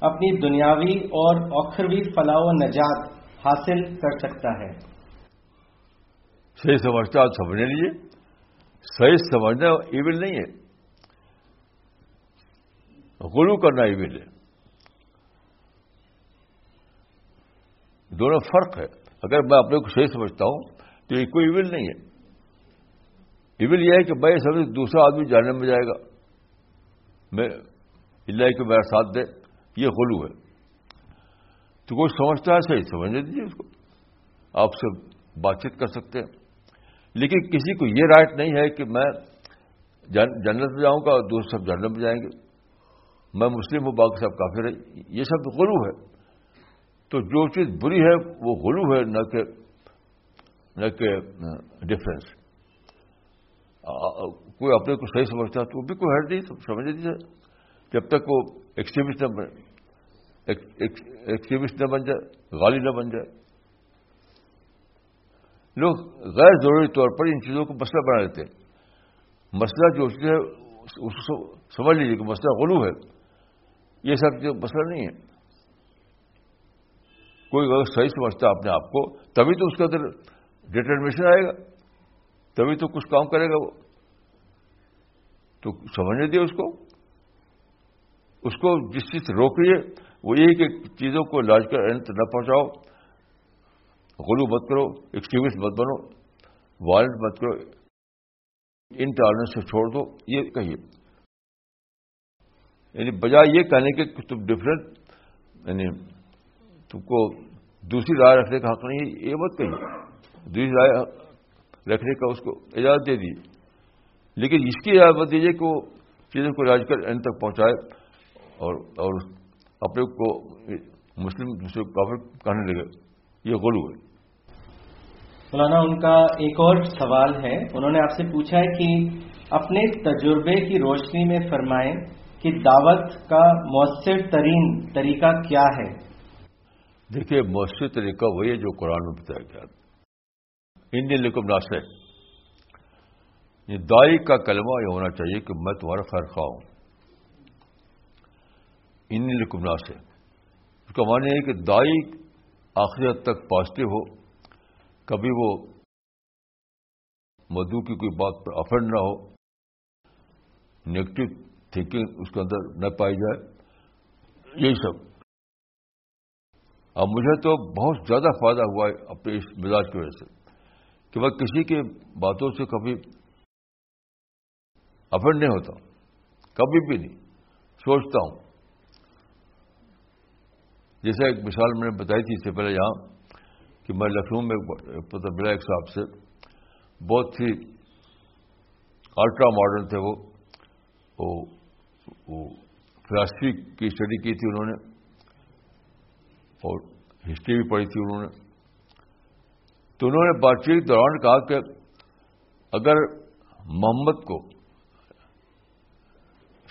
اپنی دنیاوی اور اوکھروی فلاح و نجات حاصل کر سکتا ہے صحیح سمجھتا سمجھنے لیے لیجیے صحیح سمجھنا ایون نہیں ہے غلو کرنا ایون ہے دونوں فرق ہے اگر میں اپنے کو صحیح سمجھتا ہوں تو یہ کوئی ایون نہیں ہے ایون یہ ہے کہ میں سب دوسرا آدمی جاننے میں جائے گا میں اللہ کو میرا ساتھ دے یہ غلو ہے تو کوئی سمجھتا ہے صحیح سمجھنے دیجیے اس کو آپ سے بات چیت کر سکتے ہیں لیکن کسی کو یہ رائٹ نہیں ہے کہ میں جنت میں جاؤں گا اور دوسرے سب جنت میں جائیں گے میں مسلم ہوں باقی سب کافی ہے یہ سب غلو ہے تو جو چیز بری ہے وہ غلو ہے نہ کہ نہ کہ ڈفرینس کوئی اپنے کو صحیح سمجھتا تو وہ بھی کوئی ہٹ نہیں سمجھ نہیں سر جب تک وہ ایکسٹریمسٹ نہ ایکسٹریمسٹ نہ بن جائے غالی نہ بن جائے لوگ غیر ضروری طور پر ان چیزوں کو مسئلہ بنا لیتے ہیں مسئلہ جو چیز ہے اس کو سمجھ لیجیے کہ مسئلہ غلو ہے یہ سب جو مسئلہ نہیں ہے کوئی اگر صحیح سمجھتا اپنے آپ کو تبھی تو اس کے اندر ڈیٹرمیشن آئے گا تبھی تو کچھ کام کرے گا وہ تو سمجھنے دیا اس کو اس کو جس چیز روکیے وہ یہی کہ چیزوں کو لاج کر انت نہ پہنچاؤ غلو مت کرو ایکسکیوز مت بنو وائلنٹ مت کرو ان ٹالنس سے چھوڑ دو یہ کہیے یعنی بجائے یہ کہنے کے تم ڈفرنٹ یعنی کو دوسری رائے رکھنے کا حق نہیں ہے یہ مت کہیے دوسری رائے رکھنے کا اس کو اجازت دے دیجیے لیکن اس کی اجازت دیجیے کہ وہ چیزوں کو راج کر ان تک پہنچائے اور اور اپنے کو مسلم دوسرے کو کہنے لگے یہ غلو ہے مولانا ان کا ایک اور سوال ہے انہوں نے آپ سے پوچھا ہے کہ اپنے تجربے کی روشنی میں فرمائیں کہ دعوت کا مؤثر ترین طریقہ کیا ہے دیکھیے مؤثر طریقہ وہی ہے جو قرآن میں بتایا گیا ان ناسے یہ دائی کا کلمہ یہ ہونا چاہیے کہ میں تمہارا خیر خواہ ہوں ان لکم ناسے اس کا معنی ہے کہ دائی آخری حد تک پازیٹو ہو کبھی وہ مدو کی کوئی بات پر افرڈ نہ ہو نگیٹو تھنکنگ اس کے اندر نہ پائی جائے یہی سب اور مجھے تو بہت زیادہ فائدہ ہوا ہے اپنے اس مزاج کی وجہ سے کہ میں کسی کی باتوں سے کبھی افینڈ نہیں ہوتا کبھی بھی نہیں سوچتا ہوں جیسے ایک مثال میں نے بتائی تھی اس سے پہلے یہاں کہ میں لکھنؤ میں پتہ ایک صاحب سے بہت ہی الٹرا ماڈرن تھے وہ فلاسفی کی اسٹڈی کی تھی انہوں نے اور ہسٹری بھی پڑھی تھی انہوں نے تو انہوں نے بات چیت دوران کہا کہ اگر محمد کو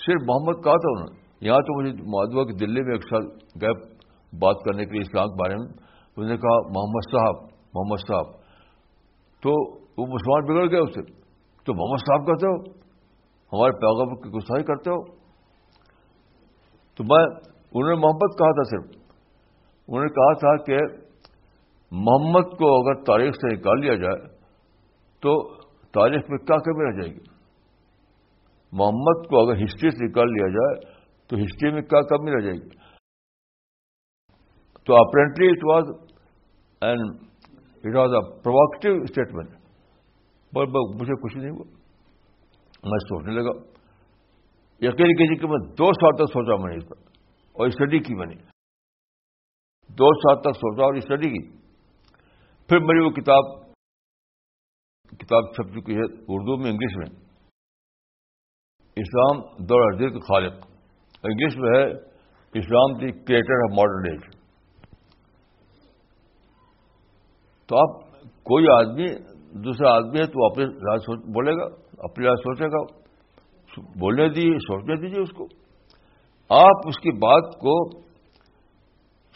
صرف محمد کہا تھا انہوں نے یہاں تو مجھے معذا کی دلی میں ایک سال گئے بات کرنے کے لیے اسلام کے بارے میں انہوں نے کہا محمد صاحب محمد صاحب تو وہ مسلمان بگڑ گئے اسے تو محمد صاحب کہتے ہو ہمارے پیغام کی گسائی کرتے ہو تو میں انہوں نے محمد کہا تھا صرف انہوں نے کہا تھا کہ محمد کو اگر تاریخ سے نکال لیا جائے تو تاریخ میں کیا کمی رہ جائے گی محمد کو اگر ہسٹری سے نکال لیا جائے تو ہسٹری میں کیا کمی رہ جائے گی تو apparently it was and it was a provocative statement پر مجھے خوشی نہیں ہوا میں سوچنے لگا یقین کیجیے کہ میں دو سال تک سوچا میں نے اس پر اور اسٹڈی کی میں نے دو سال تک سوچا اور اسٹڈی کی پھر میری وہ کتاب کتاب چھپ چکی ہے اردو میں انگلش میں اسلام دور کے خالق انگلش میں ہے Islam the creator of modern age تو آپ کوئی آدمی دوسرا آدمی ہے تو اپنے رائے بولے گا اپنی رائے سوچے گا بولنے دیجیے سوچنے دیجیے اس کو آپ اس کی بات کو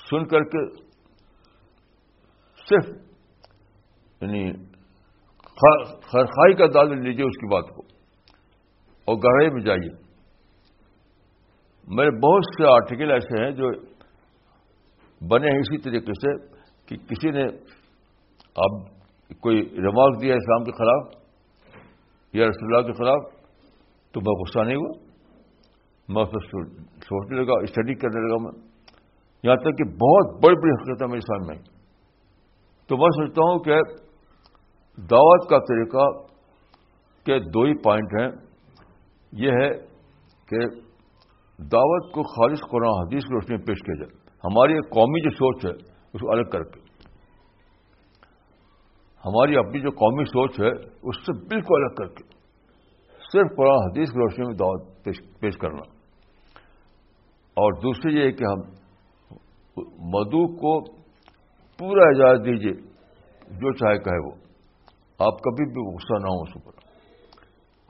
سن کر کے صرف یعنی خرخائی کا دال لیجیے اس کی بات کو اور گہرائی میں جائیے میرے بہت سے آرٹیکل ایسے ہیں جو بنے ہیں اسی طریقے سے کہ کسی نے اب کوئی ریمارک دیا اسلام کے خلاف یا رسول اللہ کے خلاف تو میں غصہ نہیں ہوا میں پر سوچنے لگا اسٹڈی کرنے لگا میں یہاں تک کہ بہت بڑی بڑی ہے میرے سامنے آئی تو میں سوچتا ہوں کہ دعوت کا طریقہ کے دو ہی پوائنٹ ہیں یہ ہے کہ دعوت کو خالص قرآن حدیث کی روشنی میں پیش کیا جائے ہماری قومی جو سوچ ہے اس کو الگ کر کے ہماری اپنی جو قومی سوچ ہے اس سے بالکل الگ کر کے صرف قرآن حدیث کی روشنی میں دعوت پیش کرنا اور دوسری یہ ہے کہ ہم مدو کو پورا اجازت دیجئے جو چاہے کہے وہ آپ کبھی بھی غصہ نہ ہو اس کو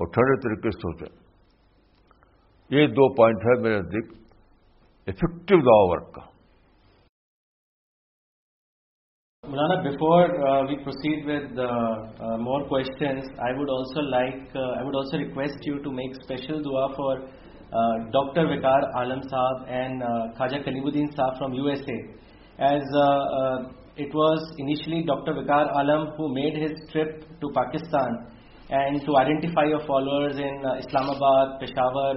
اور ٹھنڈے طریقے سے سوچیں یہ دو پوائنٹ ہے میرے نزدیک افیکٹو دا ورک کا Maulana before we proceed with more questions I would also like I would also request you to make special dua for Uh, Dr. Viqar Alam Saab and uh, Khaja Kalimuddin Saab from USA, as uh, it was initially Dr. Viqar Alam who made his trip to Pakistan and to identify your followers in Islamabad, Peshawar,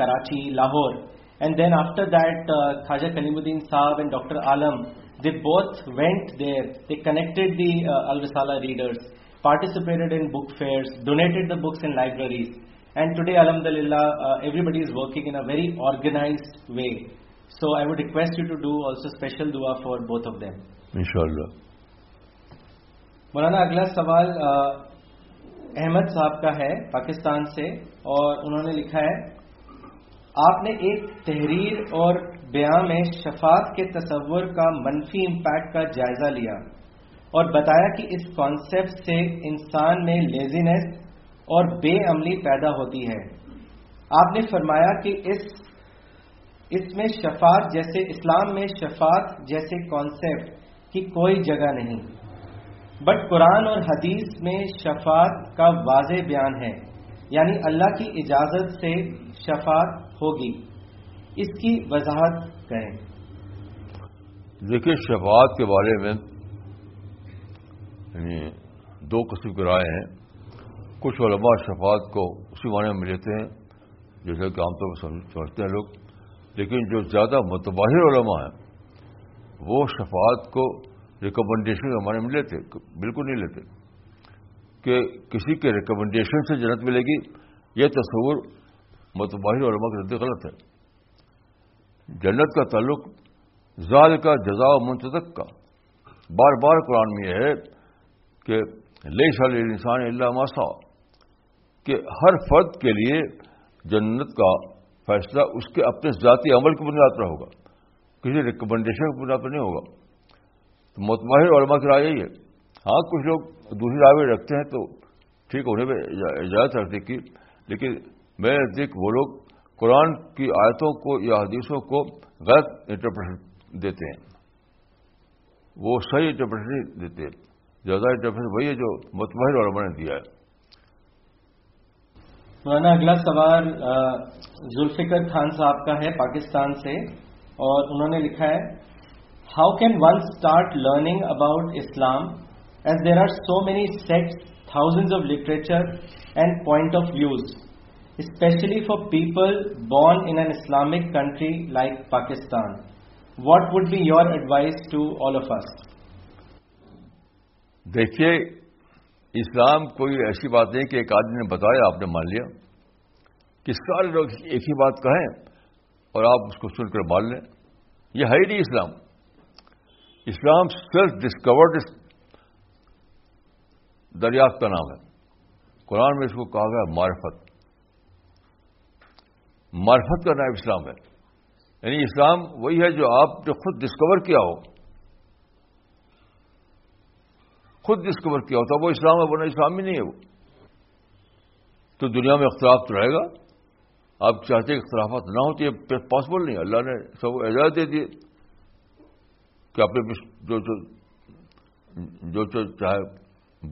Karachi, Lahore, and then after that Khaja Kalimuddin Saab and Dr. Alam, they both went there, they connected the Al Risala readers, participated in book fairs, donated the books in libraries, and today الحمد للہ everybody is working in a very organized way so I would request you to do also special dua for both of them Maulana اگلا سوال uh, Ahmad صاحب کا ہے پاکستان سے اور انہوں نے لکھا ہے آپ نے ایک تحریر اور بیاں میں شفات کے تصور کا منفی امپیکٹ کا جائزہ لیا اور بتایا کہ اس کانسیپٹ سے انسان میں لیزینس اور بے عملی پیدا ہوتی ہے آپ نے فرمایا کہ اس اس میں شفاعت جیسے اسلام میں شفاعت جیسے کانسیپٹ کی کوئی جگہ نہیں بٹ قرآن اور حدیث میں شفاعت کا واضح بیان ہے یعنی اللہ کی اجازت سے شفاعت ہوگی اس کی وضاحت کریں دیکھیے شفاعت کے بارے میں یعنی دو قسم کی رائے ہیں کچھ علماء شفاعت کو اسی معنی میں لیتے ہیں جیسے کہ عام طور پر سمجھتے ہیں لوگ لیکن جو زیادہ متباہر علماء ہیں وہ شفاعت کو ریکمنڈیشن کے معنی میں لیتے بالکل نہیں لیتے کہ کسی کے ریکمنڈیشن سے جنت ملے گی یہ تصور متباہر علماء کے غلط ہے جنت کا تعلق زال کا جزا منتظک کا بار بار قرآن میں یہ ہے کہ لے سال انسان اللہ ماسا کہ ہر فرد کے لیے جنت کا فیصلہ اس کے اپنے ذاتی عمل کے بنیاد پر ہوگا کسی ریکمنڈیشن کے بنیاد پر نہیں ہوگا تو متماہر علماء کی رائے یہی ہے ہاں کچھ لوگ دوسری رائے رکھتے ہیں تو ٹھیک ہونے میں اجازت رکھنے کی لیکن میرے نزدیک وہ لوگ قرآن کی آیتوں کو یا حدیثوں کو غلط انٹرپریشن دیتے ہیں وہ صحیح انٹرپریشن دیتے ہیں زیادہ انٹرپریشن وہی ہے جو متماہر علما نے دیا ہے مولانا اگلا سوال ذوالفکر خان صاحب کا ہے پاکستان سے اور انہوں نے لکھا ہے how can one start learning about Islam as there are so many sect thousand of literature and point of views specially for people born in an Islamic country like Pakistan what would be your advice to all of us دیکھیے اسلام کوئی ایسی بات نہیں کہ ایک آدمی نے بتایا آپ نے مان لیا کہ سارے لوگ ایک ہی بات کہیں اور آپ اس کو سن کر مان لیں یہ ہے نہیں اسلام اسلام سیلف ڈسکورڈ دریافت کا نام ہے قرآن میں اس کو کہا گیا معرفت معرفت کا نام اسلام ہے یعنی اسلام وہی ہے جو آپ نے خود ڈسکور کیا ہو خود ڈسکور کیا ہوتا وہ اسلام ہے ورنہ اسلام ہی نہیں ہے وہ تو دنیا میں اختلاف تو رہے گا آپ چاہتے ہیں اختلافات نہ ہوتی پاسبل نہیں اللہ نے سب کو اجازت دے دی کہ اپنے جو جو جو جو چاہے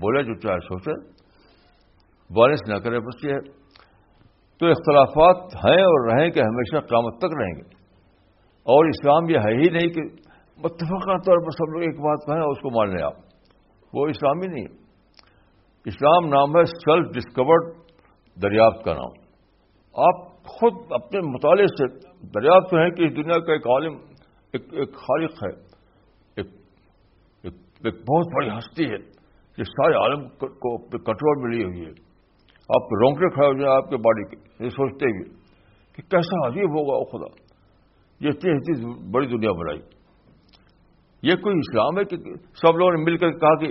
بولے جو چاہے سوچے بارش نہ کرے بس یہ تو اختلافات ہیں اور رہیں کہ ہمیشہ قیامت تک رہیں گے اور اسلام یہ ہے ہی نہیں کہ متفقہ طور پر سب لوگ ایک بات کہیں اور اس کو مان لیں آپ وہ اسلامی نہیں اسلام نام ہے سیلف ڈسکورڈ دریافت کا نام آپ خود اپنے مطالعے سے دریافت ہیں کہ اس دنیا کا ایک عالم ایک ایک خالق ہے ایک ایک, ایک بہت بڑی ہستی ہے کہ سارے عالم کو کنٹرول میں لیے ہوئی ہے آپ رونگٹے کھڑے ہو جائیں آپ کے باڈی کے یہ سوچتے ہوئے کہ کیسا عجیب ہوگا وہ خدا یہ اتنی بڑی دنیا بنائی یہ کوئی اسلام ہے کہ سب لوگوں نے مل کر کہا کہ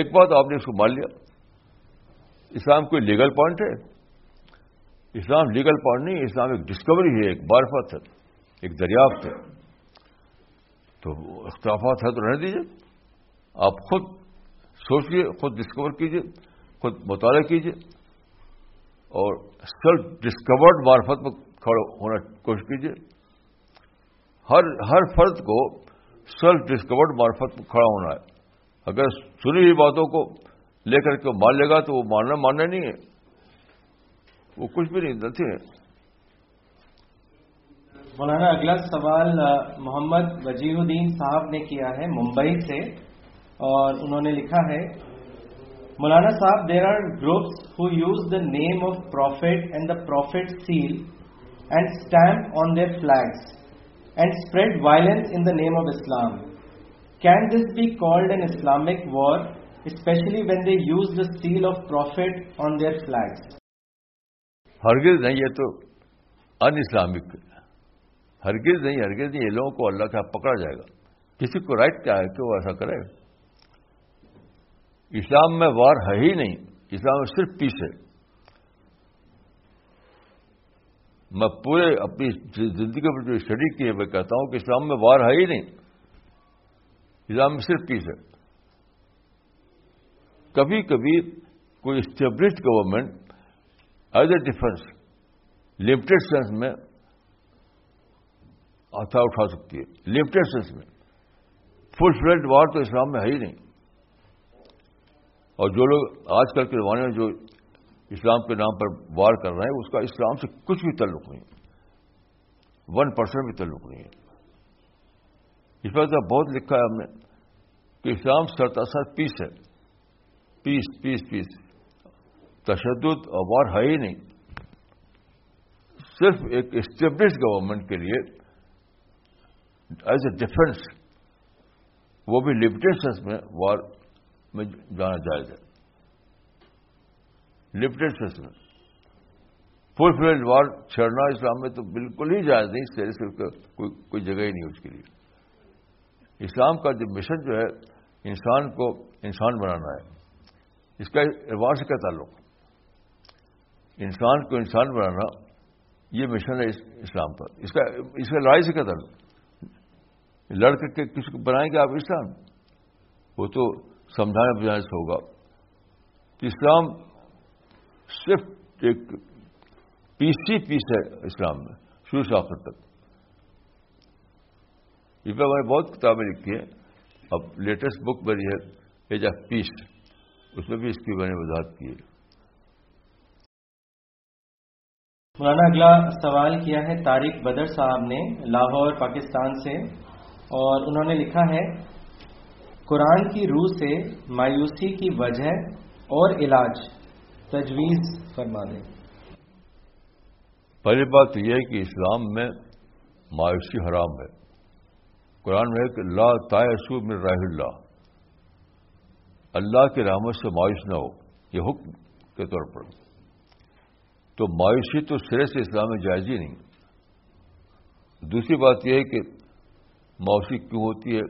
ایک بات آپ نے اس کو مان لیا اسلام کوئی لیگل پوائنٹ ہے اسلام لیگل پوائنٹ نہیں اسلام ایک ڈسکوری ہے ایک بارفت ہے ایک دریافت ہے تو اختلافات ہے تو رہنے دیجیے آپ خود سوچیے خود ڈسکور کیجیے خود مطالعہ کیجیے اور سیلف ڈسکورڈ مارفت میں کھڑا ہونا کوشش کیجیے ہر ہر فرد کو سیلف ڈسکورڈ مارفت کو کھڑا ہونا ہے اگر سنی ہوئی باتوں کو لے کر کے مان لے گا تو وہ ماننا ماننا نہیں ہے وہ کچھ بھی نہیں ہے مولانا اگلا سوال محمد وزیر الدین صاحب نے کیا ہے ممبئی سے اور انہوں نے لکھا ہے Maulana Sahab there are groups who use the name of prophet and the prophet seal and stamp on their flags and spread violence in the name of Islam can this be called an Islamic war specially when they use the seal of prophet on their flight ہرگز نہیں یہ تو in Islamic ہرگز نہیں ہرگز نہیں یہ لوگوں کو اللہ کا پکڑا جائے گا کسی کو رائٹ کیا ہے کہ وہ ایسا کرے اسلام میں وار ہے ہی نہیں اسلام میں صرف پیس ہے میں پورے اپنی زندگی پر جو اسٹڈی کی ہے میں کہتا ہوں کہ اسلام میں وار ہے ہی نہیں اسلام میں صرف پیس ہے کبھی کبھی کوئی establish government as a defence limited sense میں آتا اٹھا سکتی ہے لمٹڈ سینس میں فل فلڈ وار تو اسلام میں ہے ہی نہیں اور جو لوگ آج کل کے زمانے میں جو اسلام کے نام پر وار کر رہے ہیں اس کا اسلام سے کچھ بھی تعلق نہیں ون پرسنٹ بھی تعلق نہیں ہے اس وقت بہت لکھا ہے ہم نے کہ اسلام سرتا سر پیس ہے پیس پیس پیس تشدد اور وار ہے ہی نہیں صرف ایک اسٹیبلش گورنمنٹ کے لیے ایز اے ڈیفینس وہ بھی لمیٹیشن میں وار میں جانا جائز ہے لمٹڈ سسٹمنٹ فل فلڈ وار چھڑنا اسلام میں تو بالکل ہی جائز نہیں اس طریقے سے کوئی جگہ ہی نہیں اس کے لیے اسلام کا جو مشن جو ہے انسان کو انسان بنانا ہے اس کا ایڈوانس کیا تعلق انسان کو انسان بنانا یہ مشن ہے اسلام پر اس کا اس کا لڑائی سے تعلق لڑ کر کے کس بنائیں گے آپ اسلام وہ تو سمجھانے بجانے سے ہوگا اسلام صرف ایک پیسی پیس ہے اسلام میں شروع سے آخر تک یہ نے بہت کتابیں لکھی ہیں اب لیٹسٹ بک میری ہے ایج آف پیس اس میں بھی اس کی میں نے وضاحت کی ہے مولانا اگلا سوال کیا ہے طارق بدر صاحب نے لاہور پاکستان سے اور انہوں نے لکھا ہے قرآن کی روح سے مایوسی کی وجہ اور علاج تجویز فرما دیں پہلی بات یہ ہے کہ اسلام میں مایوسی حرام ہے قرآن میں کہ لا من راہ اللہ اللہ کے رحمت سے مایوس نہ ہو یہ حکم کے طور پر تو مایوسی تو سرے سے اسلام میں جائز ہی نہیں دوسری بات یہ ہے کہ مایوسی کیوں ہوتی ہے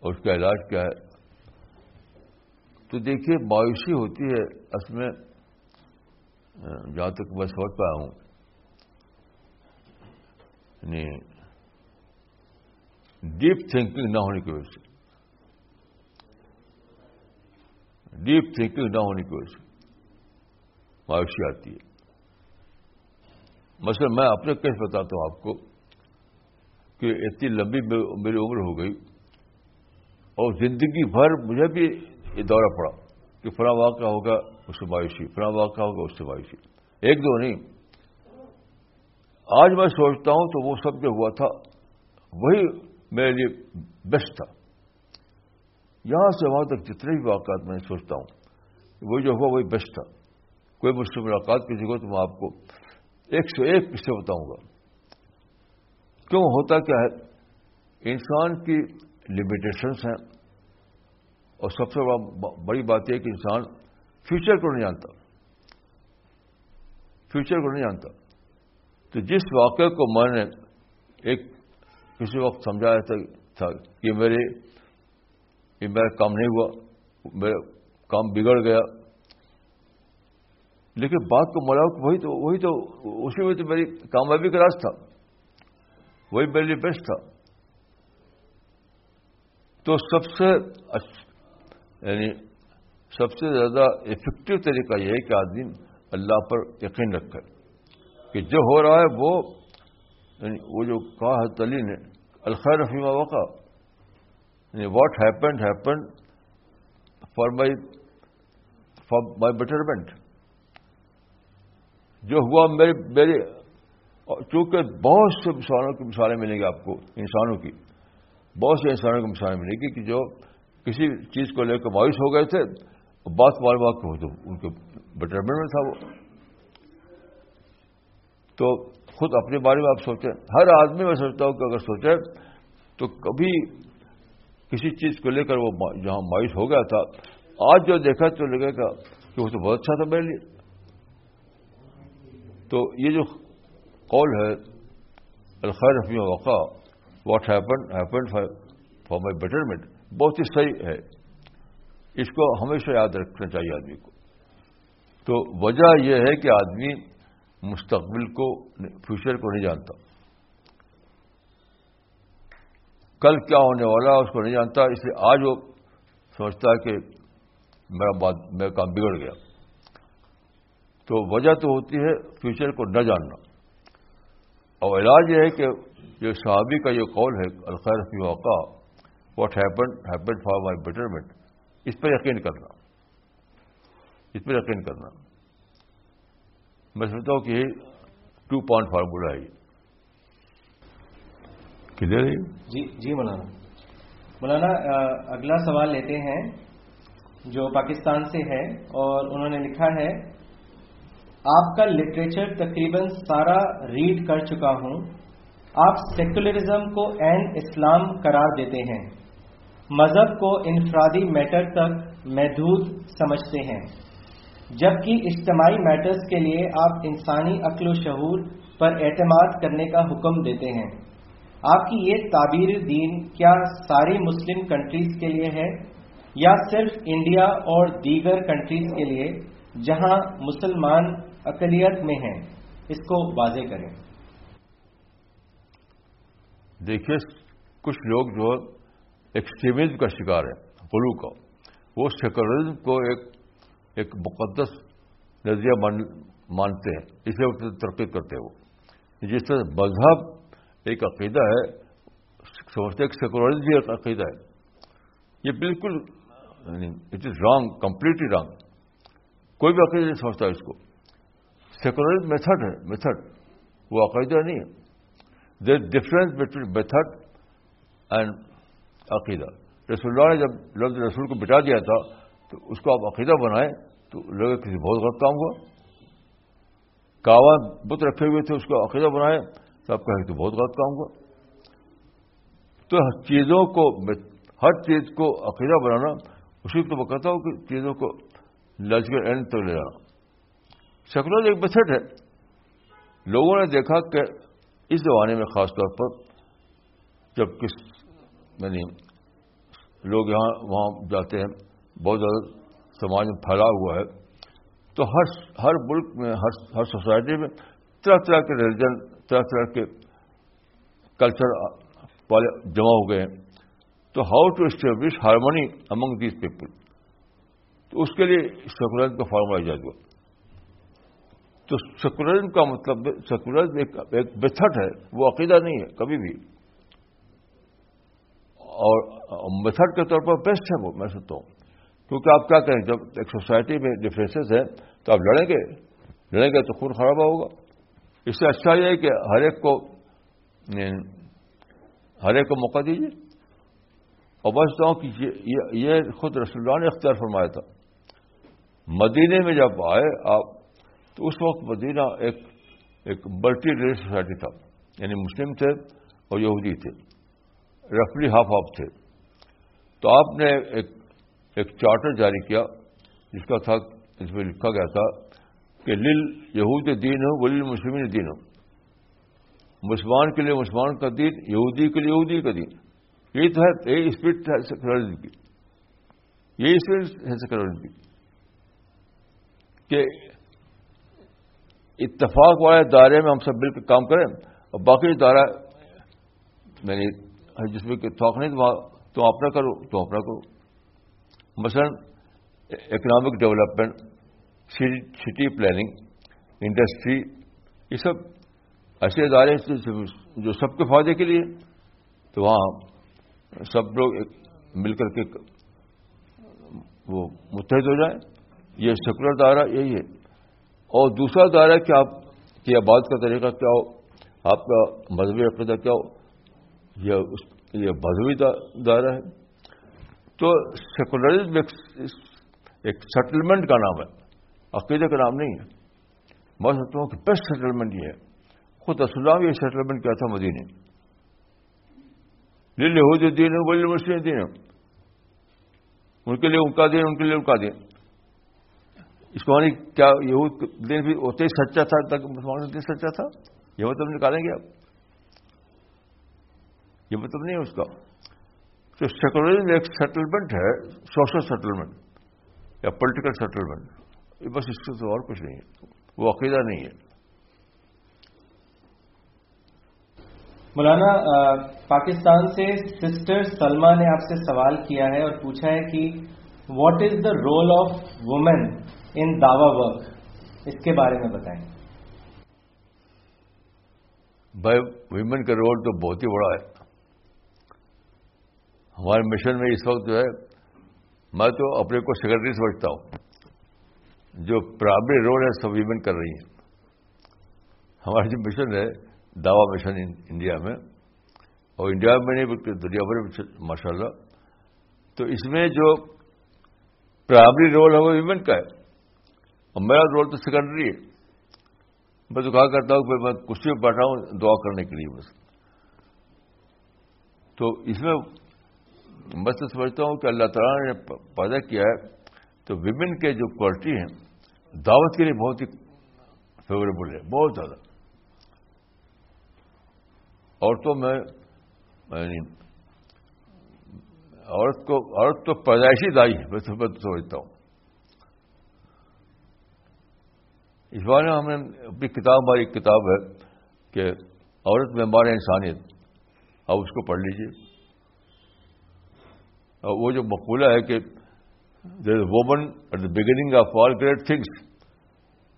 اور اس کا علاج کیا ہے تو دیکھیے مایوسی ہوتی ہے اس میں جہاں تک میں سوچ پایا ہوں یعنی ڈیپ تھنکنگ نہ ہونے کی وجہ سے ڈیپ تھنکنگ نہ ہونے کی وجہ سے مایوسی آتی ہے مثلا میں اپنے کیس بتاتا ہوں آپ کو کہ اتنی لمبی میری عمر ہو گئی اور زندگی بھر مجھے بھی یہ دورہ پڑا کہ فلاں واقعہ ہوگا اس سے مایوسی فلاں واقعہ ہوگا اس سے مایوسی ایک دو نہیں آج میں سوچتا ہوں تو وہ سب جو ہوا تھا وہی میرے لیے بیسٹ تھا یہاں سے وہاں تک جتنے بھی واقعات میں سوچتا ہوں وہ جو ہوا وہی بیسٹ تھا کوئی مجھ سے ملاقات کسی کو تو میں آپ کو ایک سو ایک قصے بتاؤں گا کیوں ہوتا کیا ہے انسان کی لمیٹیشنس ہیں اور سب سے بڑی بات یہ کہ انسان فیوچر کو نہیں جانتا فیوچر کو نہیں جانتا تو جس واقعے کو میں نے ایک کسی وقت سمجھایا تھا کہ یہ میرے میرا کام نہیں ہوا میرا کام بگڑ گیا لیکن بات کو مرا وہی تو وہی تو اسی میں تو میری کامیابی کا راز تھا وہی میرے لیے بیسٹ تھا تو سب سے یعنی سب سے زیادہ افیکٹو طریقہ یہ ہے کہ آدمی اللہ پر یقین رکھ کر کہ جو ہو رہا ہے وہ یعنی وہ جو کہا تلی نے الخیر الخر وقع یعنی what happened happen for my for my betterment جو ہوا میرے میرے چونکہ بہت سے مثالوں کی مثالیں ملیں گی آپ کو انسانوں کی بہت سے انسانوں کی مثالیں ملیں گی کہ جو کسی چیز کو لے کر مایوس ہو گئے تھے بات بار بار وہ تو ان کے بیٹرمنٹ میں تھا وہ تو خود اپنے بارے میں آپ سوچیں ہر آدمی میں سوچتا ہوں کہ اگر سوچے تو کبھی کسی چیز کو لے کر وہ جہاں مایوس ہو گیا تھا آج جو دیکھا تو لگے گا کہ وہ تو بہت اچھا تھا میرے لیے تو یہ جو کال ہے الخیر رفیع وقع what happen happen for my betterment بہت ہی صحیح ہے اس کو ہمیشہ یاد رکھنا چاہیے آدمی کو تو وجہ یہ ہے کہ آدمی مستقبل کو فیوچر کو نہیں جانتا کل کیا ہونے والا اس کو نہیں جانتا اس لیے آج وہ سمجھتا ہے کہ میرا بات میرا کام بگڑ گیا تو وجہ تو ہوتی ہے فیوچر کو نہ جاننا اور علاج یہ ہے کہ جو صحابی کا یہ قول ہے الخیر فی واقع what happen happen for my betterment اس پہ یقین کرنا اس پہ یقین کرنا میں سمجھتا ہوں کہ ٹو پوائنٹ فارمولا ہے کلیئر ہے جی،, جی مولانا مولانا اگلا سوال لیتے ہیں جو پاکستان سے ہے اور انہوں نے لکھا ہے آپ کا لٹریچر تقریباً سارا ریڈ کر چکا ہوں آپ سیکولرزم کو این اسلام قرار دیتے ہیں مذہب کو انفرادی میٹر تک محدود سمجھتے ہیں جبکہ اجتماعی میٹرز کے لیے آپ انسانی عقل و شعور پر اعتماد کرنے کا حکم دیتے ہیں آپ کی یہ تعبیر دین کیا ساری مسلم کنٹریز کے لیے ہے یا صرف انڈیا اور دیگر کنٹریز کے لیے جہاں مسلمان اقلیت میں ہیں اس کو واضح کریں دیکھیے کچھ لوگ جو ایکسٹریمزم کا شکار ہے گلو کا وہ سیکولرزم کو ایک ایک مقدس نظریہ مانتے ہیں اسے ترقی کرتے ہیں وہ جس طرح مذہب ایک عقیدہ ہے بھی ایک عقیدہ ہے یہ بالکل it is wrong completely wrong کوئی بھی عقیدہ نہیں سمجھتا اس کو سیکولرز میتھڈ ہے میتھڈ وہ عقیدہ نہیں ہے there difference between method and عقیدہ رسول اللہ نے جب لفظ رسول کو بٹا دیا تھا تو اس کو آپ عقیدہ بنائے تو لگے کسی بہت غلط کام ہوا کاوا بت رکھے ہوئے تھے اس کو عقیدہ بنائے تو آپ کہیں تو بہت غلط کام ہوا تو چیزوں کو ہر چیز کو عقیدہ بنانا اسی تو میں کہتا ہوں کہ چیزوں کو لاجیکل اینڈ تک لے جانا سیکولر ایک بسٹ ہے لوگوں نے دیکھا کہ اس زمانے میں خاص طور پر جب کس یعنی لوگ یہاں وہاں جاتے ہیں بہت زیادہ سماج میں پھیلا ہوا ہے تو ہر ہر ملک میں ہر ہر سوسائٹی میں طرح طرح کے ریلیجن طرح طرح کے کلچر والے جمع ہو گئے ہیں تو how to establish harmony among these people تو اس کے لیے سیکولرزم کا فارمولا ایجاد ہوا تو سیکولرزم کا مطلب سیکولرزم ایک میتھڈ ہے وہ عقیدہ نہیں ہے کبھی بھی اور میتھڈ کے طور پر بیسٹ ہے وہ میں سمجھتا ہوں کیونکہ آپ کیا کہیں جب ایک سوسائٹی میں ڈفرینسز ہے تو آپ لڑیں گے لڑیں گے تو خون خراب ہوگا اس سے اچھا یہ ہے کہ ہر ایک کو یعنی ہر ایک کو موقع دیجیے اور بچتا ہوں کہ یہ خود رسول اللہ نے اختیار فرمایا تھا مدینے میں جب آئے آپ تو اس وقت مدینہ ایک ایک ملٹی ریلی سوسائٹی تھا یعنی مسلم تھے اور یہودی تھے رفلی ہاف آف تھے تو آپ نے ایک ایک چارٹر جاری کیا جس کا تھا اس میں لکھا گیا تھا کہ لل یہود دین ہو ولی مسلم دین ہو مسلمان کے لیے مسلمان کا دین یہودی کے لیے یہودی کا دین یہی تو ہے یہی اسپرٹ ہے کی یہی اسپرٹ ہے کی کہ اتفاق والے دائرے میں ہم سب مل کے کام کریں اور باقی دائرہ میں نے جس میں کہ تھوک نہیں تو تم اپنا کرو تو اپنا کرو مثلاً economic development city planning industry یہ سب ایسے ادارے جو سب کے فائدے کے لیے تو وہاں سب لوگ مل کر کے وہ متحد ہو جائیں یہ سیکولر دائرہ یہی ہے اور دوسرا دائرہ کہ آپ کی آباد کا طریقہ کیا ہو آپ کا مذہبی عقیدہ کیا ہو یہ بدوی دائرہ ہے تو سیکولرزم ایک سیٹلمنٹ کا نام ہے عقیدے کا نام نہیں ہے میں سمجھتا ہوں کہ بیسٹ سیٹلمنٹ یہ ہے خود اسلام یہ سیٹلمنٹ کیا تھا مودی نے ہو مسلم دین دینے ان کے لیے ان کا دین ان کے لیے ان کا دین اس کو یعنی کیا یہود دین بھی ہی سچا تھا تک مسلمان دین سچا تھا یہ مطلب نکالیں گے آپ یہ مطلب نہیں اس کا تو سیکولرزم ایک سیٹلمنٹ ہے سوشل سیٹلمنٹ یا پولیٹیکل سیٹلمنٹ یہ بس اس سے تو اور کچھ نہیں ہے وہ عقیدہ نہیں ہے مولانا پاکستان سے سسٹر سلما نے آپ سے سوال کیا ہے اور پوچھا ہے کہ what is the role of women in Dawa work اس کے بارے میں بتائیں بھائی ویمن کا رول تو بہت ہی بڑا ہے ہمارے مشن میں اس وقت جو ہے میں تو اپنے کو سیکرٹری سمجھتا ہوں جو پرائمری رول ہے سب ویمن کر رہی ہیں ہمارا جو مشن ہے دعوا مشن انڈیا میں اور انڈیا میں نہیں بلکہ دنیا بھر ماشاء اللہ تو اس میں جو پرائمری رول ہے وہ ویمن کا ہے اور میرا رول تو سیکنڈری ہے میں تو کہا کرتا ہوں کہ میں کشتی میں بیٹھا ہوں دعا کرنے کے لیے بس تو اس میں میں تو سمجھتا ہوں کہ اللہ تعالیٰ نے پیدا کیا ہے تو ویمن کے جو کوالٹی ہیں دعوت کے لیے بہت ہی فیوریبل ہے بہت زیادہ عورتوں میں یعنی عورت کو عورت تو پیدائشی دائی ہے میں سب سمجھتا ہوں اس بارے میں ہم نے اپنی کتاب ہماری کتاب ہے کہ عورت میں ہمارے انسانیت آپ اس کو پڑھ لیجیے وہ جو مقبولہ ہے کہ there is woman at the beginning of all great things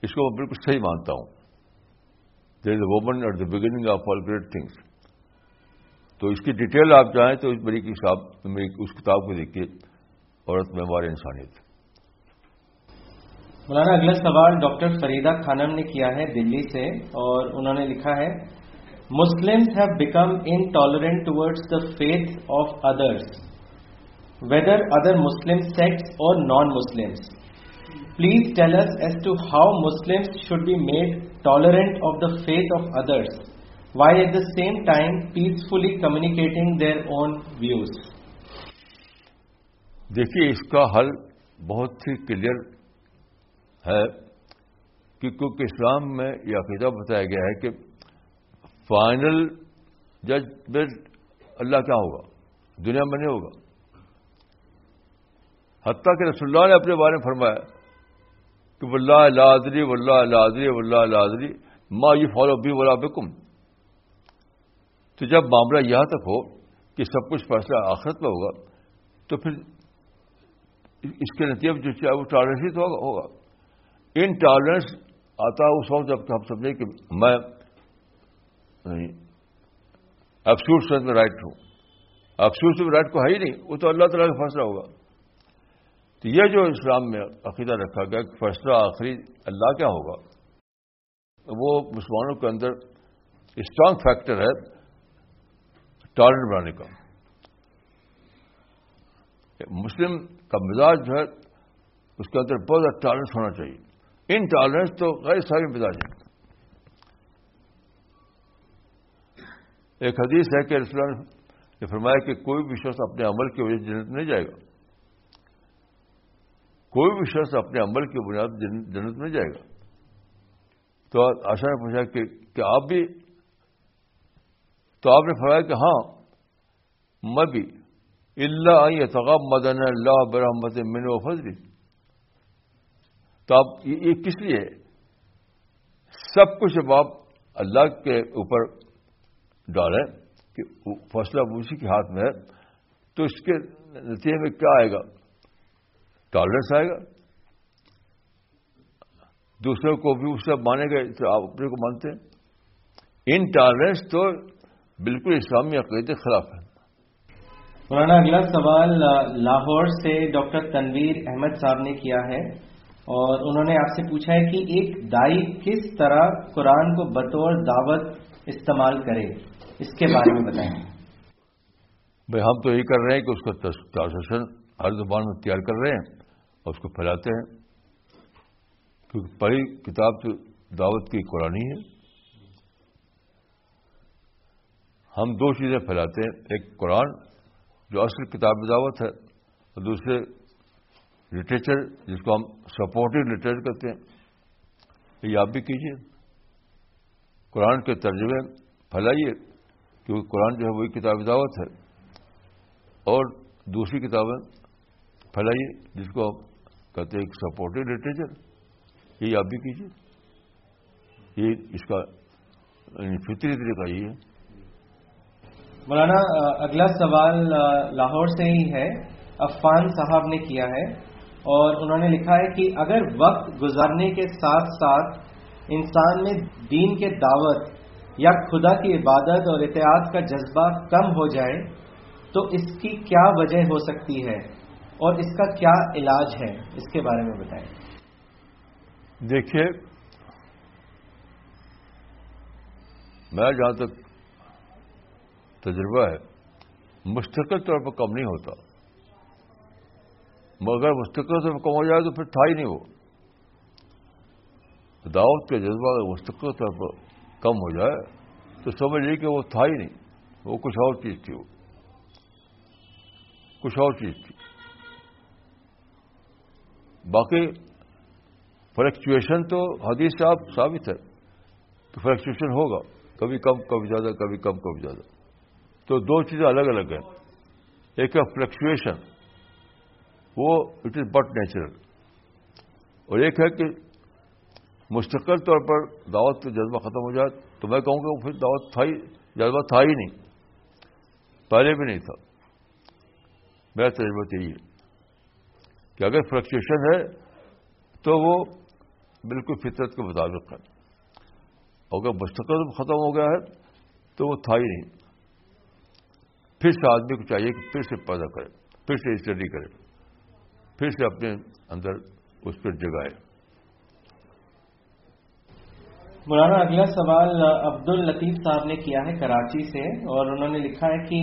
اس کو میں بالکل صحیح مانتا ہوں there is woman at the beginning of all great things تو اس کی ڈیٹیل آپ چاہیں تو اس بری کی اس کتاب کو دیکھ کے عورت میں ہمارے انسانیت مولانا اگلا سوال ڈاکٹر فریدہ خانم نے کیا ہے دلی سے اور انہوں نے لکھا ہے Muslims have become intolerant towards the faith of others whether other Muslim sects or non Muslims. Please tell us as to how Muslims should be made tolerant of the faith of others while at the same time peacefully communicating their own views. دیکھیے اس کا حل بہت ہی clear ہے کہ کیونکہ اسلام میں یہ عقیدہ بتایا گیا ہے کہ فائنل ججمنٹ اللہ کیا ہوگا دنیا میں نہیں ہوگا حتیٰ کہ رسول اللہ نے اپنے بارے میں فرمایا کہ واللہ لادری و اللہ واللہ لادری ما ماں یو فالو بی ولا بکم تو جب معاملہ یہاں تک ہو کہ سب کچھ فیصلہ آخرت میں ہوگا تو پھر اس کے نتیجے جو چاہے وہ ٹالرنس ہی ہوگا ان ٹالرنس آتا ہے اس وقت جب تو ہم سمجھیں کہ میں افسوس میں رائٹ ہوں افسوس میں رائٹ کو ہے ہی نہیں وہ تو اللہ تعالیٰ کا فیصلہ ہوگا تو یہ جو اسلام میں عقیدہ رکھا گیا کہ فیصلہ آخری اللہ کیا ہوگا وہ مسلمانوں کے اندر اسٹرانگ فیکٹر ہے ٹالنٹ بنانے کا مسلم کا مزاج جو ہے اس کے اندر بہت زیادہ ٹالنٹ ہونا چاہیے ان ٹالنٹ تو غیر سارے مزاج ہیں ایک حدیث ہے کہ نے فرمایا کہ کوئی بھی شخص اپنے عمل کی وجہ سے جنت نہیں جائے گا کوئی بھی شخص اپنے عمل کی بنیاد جنت میں جائے گا تو آشا نے پوچھا کہ آپ بھی تو آپ نے فرمایا کہ ہاں میں بھی اللہ آئی تغاب مدن اللہ برحمت مین و فضلی تو آپ یہ کس لیے سب کچھ اب آپ اللہ کے اوپر ڈالیں کہ فیصلہ اسی کے ہاتھ میں ہے تو اس کے نتیجے میں کیا آئے گا ٹالرنس آئے گا دوسروں کو بھی اس سے مانے گا تو آپ اپنے کو مانتے ہیں ان ٹالرنس تو بالکل اسلامی عقیدے کے خلاف ہے مولانا اگلا سوال لاہور سے ڈاکٹر تنویر احمد صاحب نے کیا ہے اور انہوں نے آپ سے پوچھا ہے کہ ایک دائی کس طرح قرآن کو بطور دعوت استعمال کرے اس کے بارے میں بتائیں بھائی ہم تو یہ کر رہے ہیں کہ اس کا ٹرانسلیشن ہر زبان میں تیار کر رہے ہیں اور اس کو پھیلاتے ہیں کیونکہ پڑھی کتاب تو دعوت کی قرآن ہے ہم دو چیزیں پھیلاتے ہیں ایک قرآن جو اصل کتاب دعوت ہے اور دوسرے لٹریچر جس کو ہم سپورٹو لٹریچر کہتے ہیں یہ آپ بھی کیجیے قرآن کے ترجمے پھیلائیے کیونکہ قرآن جو ہے وہی کتاب دعوت ہے اور دوسری کتابیں پھیلائیے جس کو ہم کہتے ایک سپورٹ لٹریچر یہ آپ بھی کیجیے یہ اس کا فطری طریقہ یہ ہے مولانا اگلا سوال لاہور سے ہی ہے عفان صاحب نے کیا ہے اور انہوں نے لکھا ہے کہ اگر وقت گزارنے کے ساتھ ساتھ انسان میں دین کے دعوت یا خدا کی عبادت اور احتیاط کا جذبہ کم ہو جائے تو اس کی کیا وجہ ہو سکتی ہے اور اس کا کیا علاج ہے اس کے بارے میں بتائیں دیکھیے میں جہاں تک تجربہ ہے مستقل طور پر کم نہیں ہوتا مگر مستقل طور پر کم ہو جائے تو پھر تھا ہی نہیں وہ دعوت کا جذبہ اگر مستقل طور پر کم ہو جائے تو سمجھ لیے کہ وہ تھا ہی نہیں وہ کچھ اور چیز تھی وہ کچھ اور چیز تھی باقی فلکچویشن تو حدیث صاحب ثابت ہے کہ فلکچویشن ہوگا کبھی کم کبھی زیادہ کبھی کم کبھی زیادہ تو دو چیزیں الگ الگ ہیں ایک ہے فلکچویشن وہ اٹ از بٹ نیچرل اور ایک ہے کہ مستقل طور پر دعوت کا جذبہ ختم ہو جائے تو میں کہوں گا وہ پھر دعوت تھا ہی جذبہ تھا ہی نہیں پہلے بھی نہیں تھا میرا تجربہ یہی ہے کہ اگر فلکچویشن ہے تو وہ بالکل فطرت کے مطابق ہے اگر مستقل ختم ہو گیا ہے تو وہ تھا ہی نہیں پھر سے آدمی کو چاہیے کہ پھر سے پیدا کرے پھر سے اسٹڈی کرے پھر سے اپنے اندر اس پر جگائے مولانا اگلا سوال عبد الطیف صاحب نے کیا ہے کراچی سے اور انہوں نے لکھا ہے کہ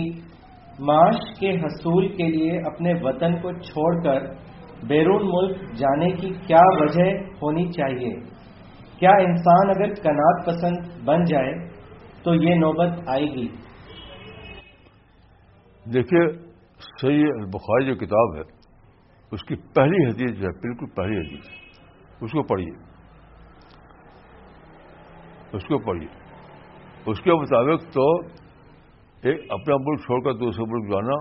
معاش کے حصول کے لیے اپنے وطن کو چھوڑ کر بیرون ملک جانے کی کیا وجہ ہونی چاہیے کیا انسان اگر کنات پسند بن جائے تو یہ نوبت آئے گی دیکھیے صحیح البخاری جو کتاب ہے اس کی پہلی حدیث جو ہے بالکل پہلی ہے اس کو پڑھیے اس کو پڑھیے اس کے مطابق تو ایک اپنا ملک چھوڑ کر دوسرے ملک جانا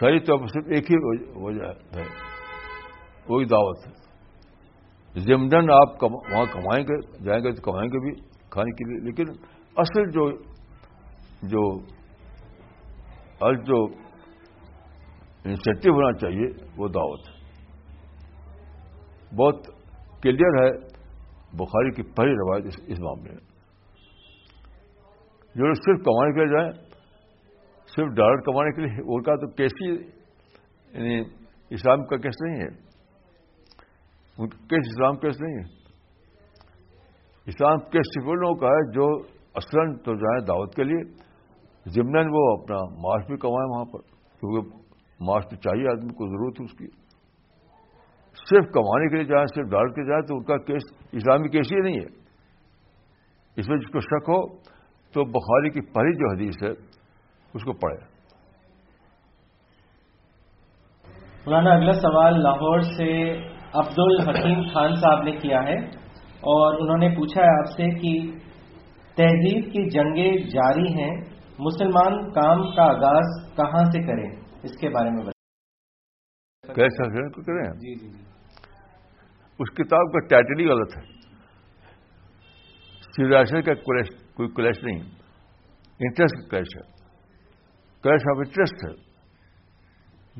صحیح طور پر صرف ایک ہی وجہ ہے کوئی دعوت ہے جم آپ وہاں کمائیں گے جائیں گے تو کمائیں گے بھی کھانے کے لیے لیکن اصل جو جو جو انسینٹو ہونا چاہیے وہ دعوت ہے بہت کلیئر ہے بخاری کی پہلی روایت اس اس معاملے میں جو صرف کمانے کے لیے جائیں صرف ڈالر کمانے کے لیے ان کا تو کیسی یعنی اسلام کا کیس نہیں ہے ان کیس اسلام کیس نہیں ہے اسلام کیس صرف لوگوں کا ہے جو اصلن تو جائیں دعوت کے لیے ضمن وہ اپنا معاش بھی کمائیں وہاں پر کیونکہ معاش تو چاہیے آدمی کو ضرورت اس کی صرف کمانے کے لیے جائیں صرف دعوت کے جائیں تو ان کا کیس اسلامی کیس ہی نہیں ہے اس میں جس کو شک ہو تو بخاری کی پہلی جو حدیث ہے اس کو پڑھے مولانا اگلا سوال لاہور سے عبد الحکیم خان صاحب نے کیا ہے اور انہوں نے پوچھا ہے آپ سے کہ تہذیب کی جنگیں جاری ہیں مسلمان کام کا آغاز کہاں سے کریں اس کے بارے میں بتائیں کریں جی،, جی جی اس کتاب کا ٹائٹل ہی غلط ہے سیشن کا کوئی کلیش نہیں انٹرسٹ کلیش ہے کلیش آف انٹرسٹ ہے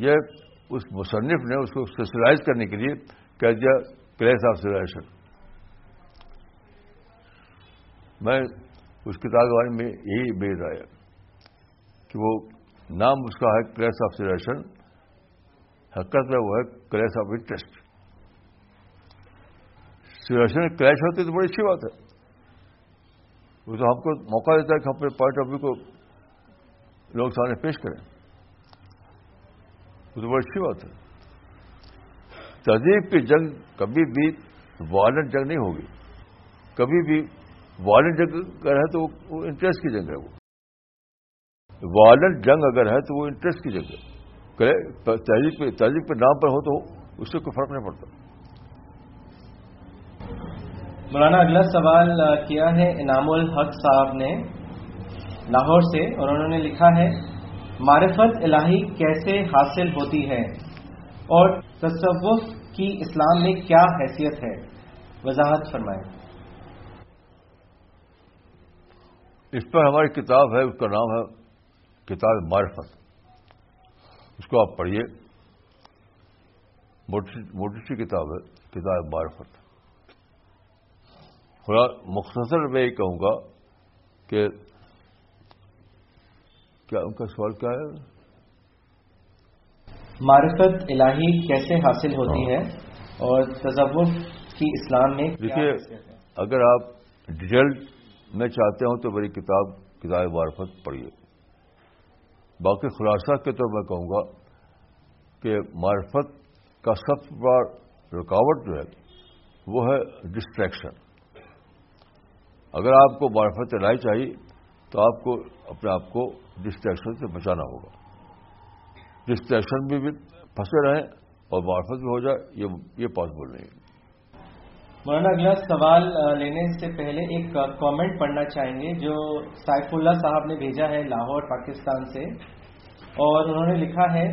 یہ اس مصنف نے اس کو سوشلائز کرنے کے لیے پلیس آف سرویشن میں اس کتاب کے بارے میں یہی بےد آیا کہ وہ نام اس کا ہے کلیس آف سرویشن حقت میں وہ ہے clash of interest test clash ہوتی تو بڑی اچھی بات ہے وہ تو ہم کو موقع دیتا ہے کہ ہم اپنے پوائنٹ آف ویو کو لوگ سامنے پیش کریں وہ تو بڑی اچھی بات ہے تہذیب کی جنگ کبھی بھی وائلنٹ جنگ نہیں ہوگی کبھی بھی وائلنٹ جنگ اگر ہے تو وہ انٹرسٹ کی جنگ ہے وہ وائلنٹ جنگ اگر ہے تو وہ انٹرسٹ کی جنگ ہے تہذیب پہ تہذیب کے نام پر ہو تو اس سے کوئی فرق نہیں پڑتا مولانا اگلا سوال کیا ہے انعام الحق صاحب نے لاہور سے اور انہوں نے لکھا ہے معرفت الہی کیسے حاصل ہوتی ہے اور تصوف کی اسلام میں کیا حیثیت ہے وضاحت فرمائیں اس پر ہماری کتاب ہے اس کا نام ہے کتاب معرفت اس کو آپ پڑھیے موٹی سی کتاب ہے کتاب معرفت خدا مختصر میں یہ کہوں گا کہ کیا ان کا سوال کیا ہے معرفت الہی کیسے حاصل ہوتی ہاں۔ ہے اور تصور کی اسلام میں دیکھیے اگر آپ ڈیٹیل میں چاہتے ہوں تو میری کتاب کتاب معرفت پڑھیے باقی خلاصہ کے طور میں کہوں گا کہ معرفت کا سب سے بڑا رکاوٹ جو ہے وہ ہے ڈسٹریکشن اگر آپ کو معرفت لائی چاہیے تو آپ کو اپنے آپ کو ڈسٹریکشن سے بچانا ہوگا ڈسٹریکشن بھی پھنسے رہیں اور معرفت بھی ہو جائے یہ پاسبل نہیں مولانا اگلا سوال لینے سے پہلے ایک کامنٹ پڑھنا چاہیں گے جو سائف اللہ صاحب نے بھیجا ہے لاہور پاکستان سے اور انہوں نے لکھا ہے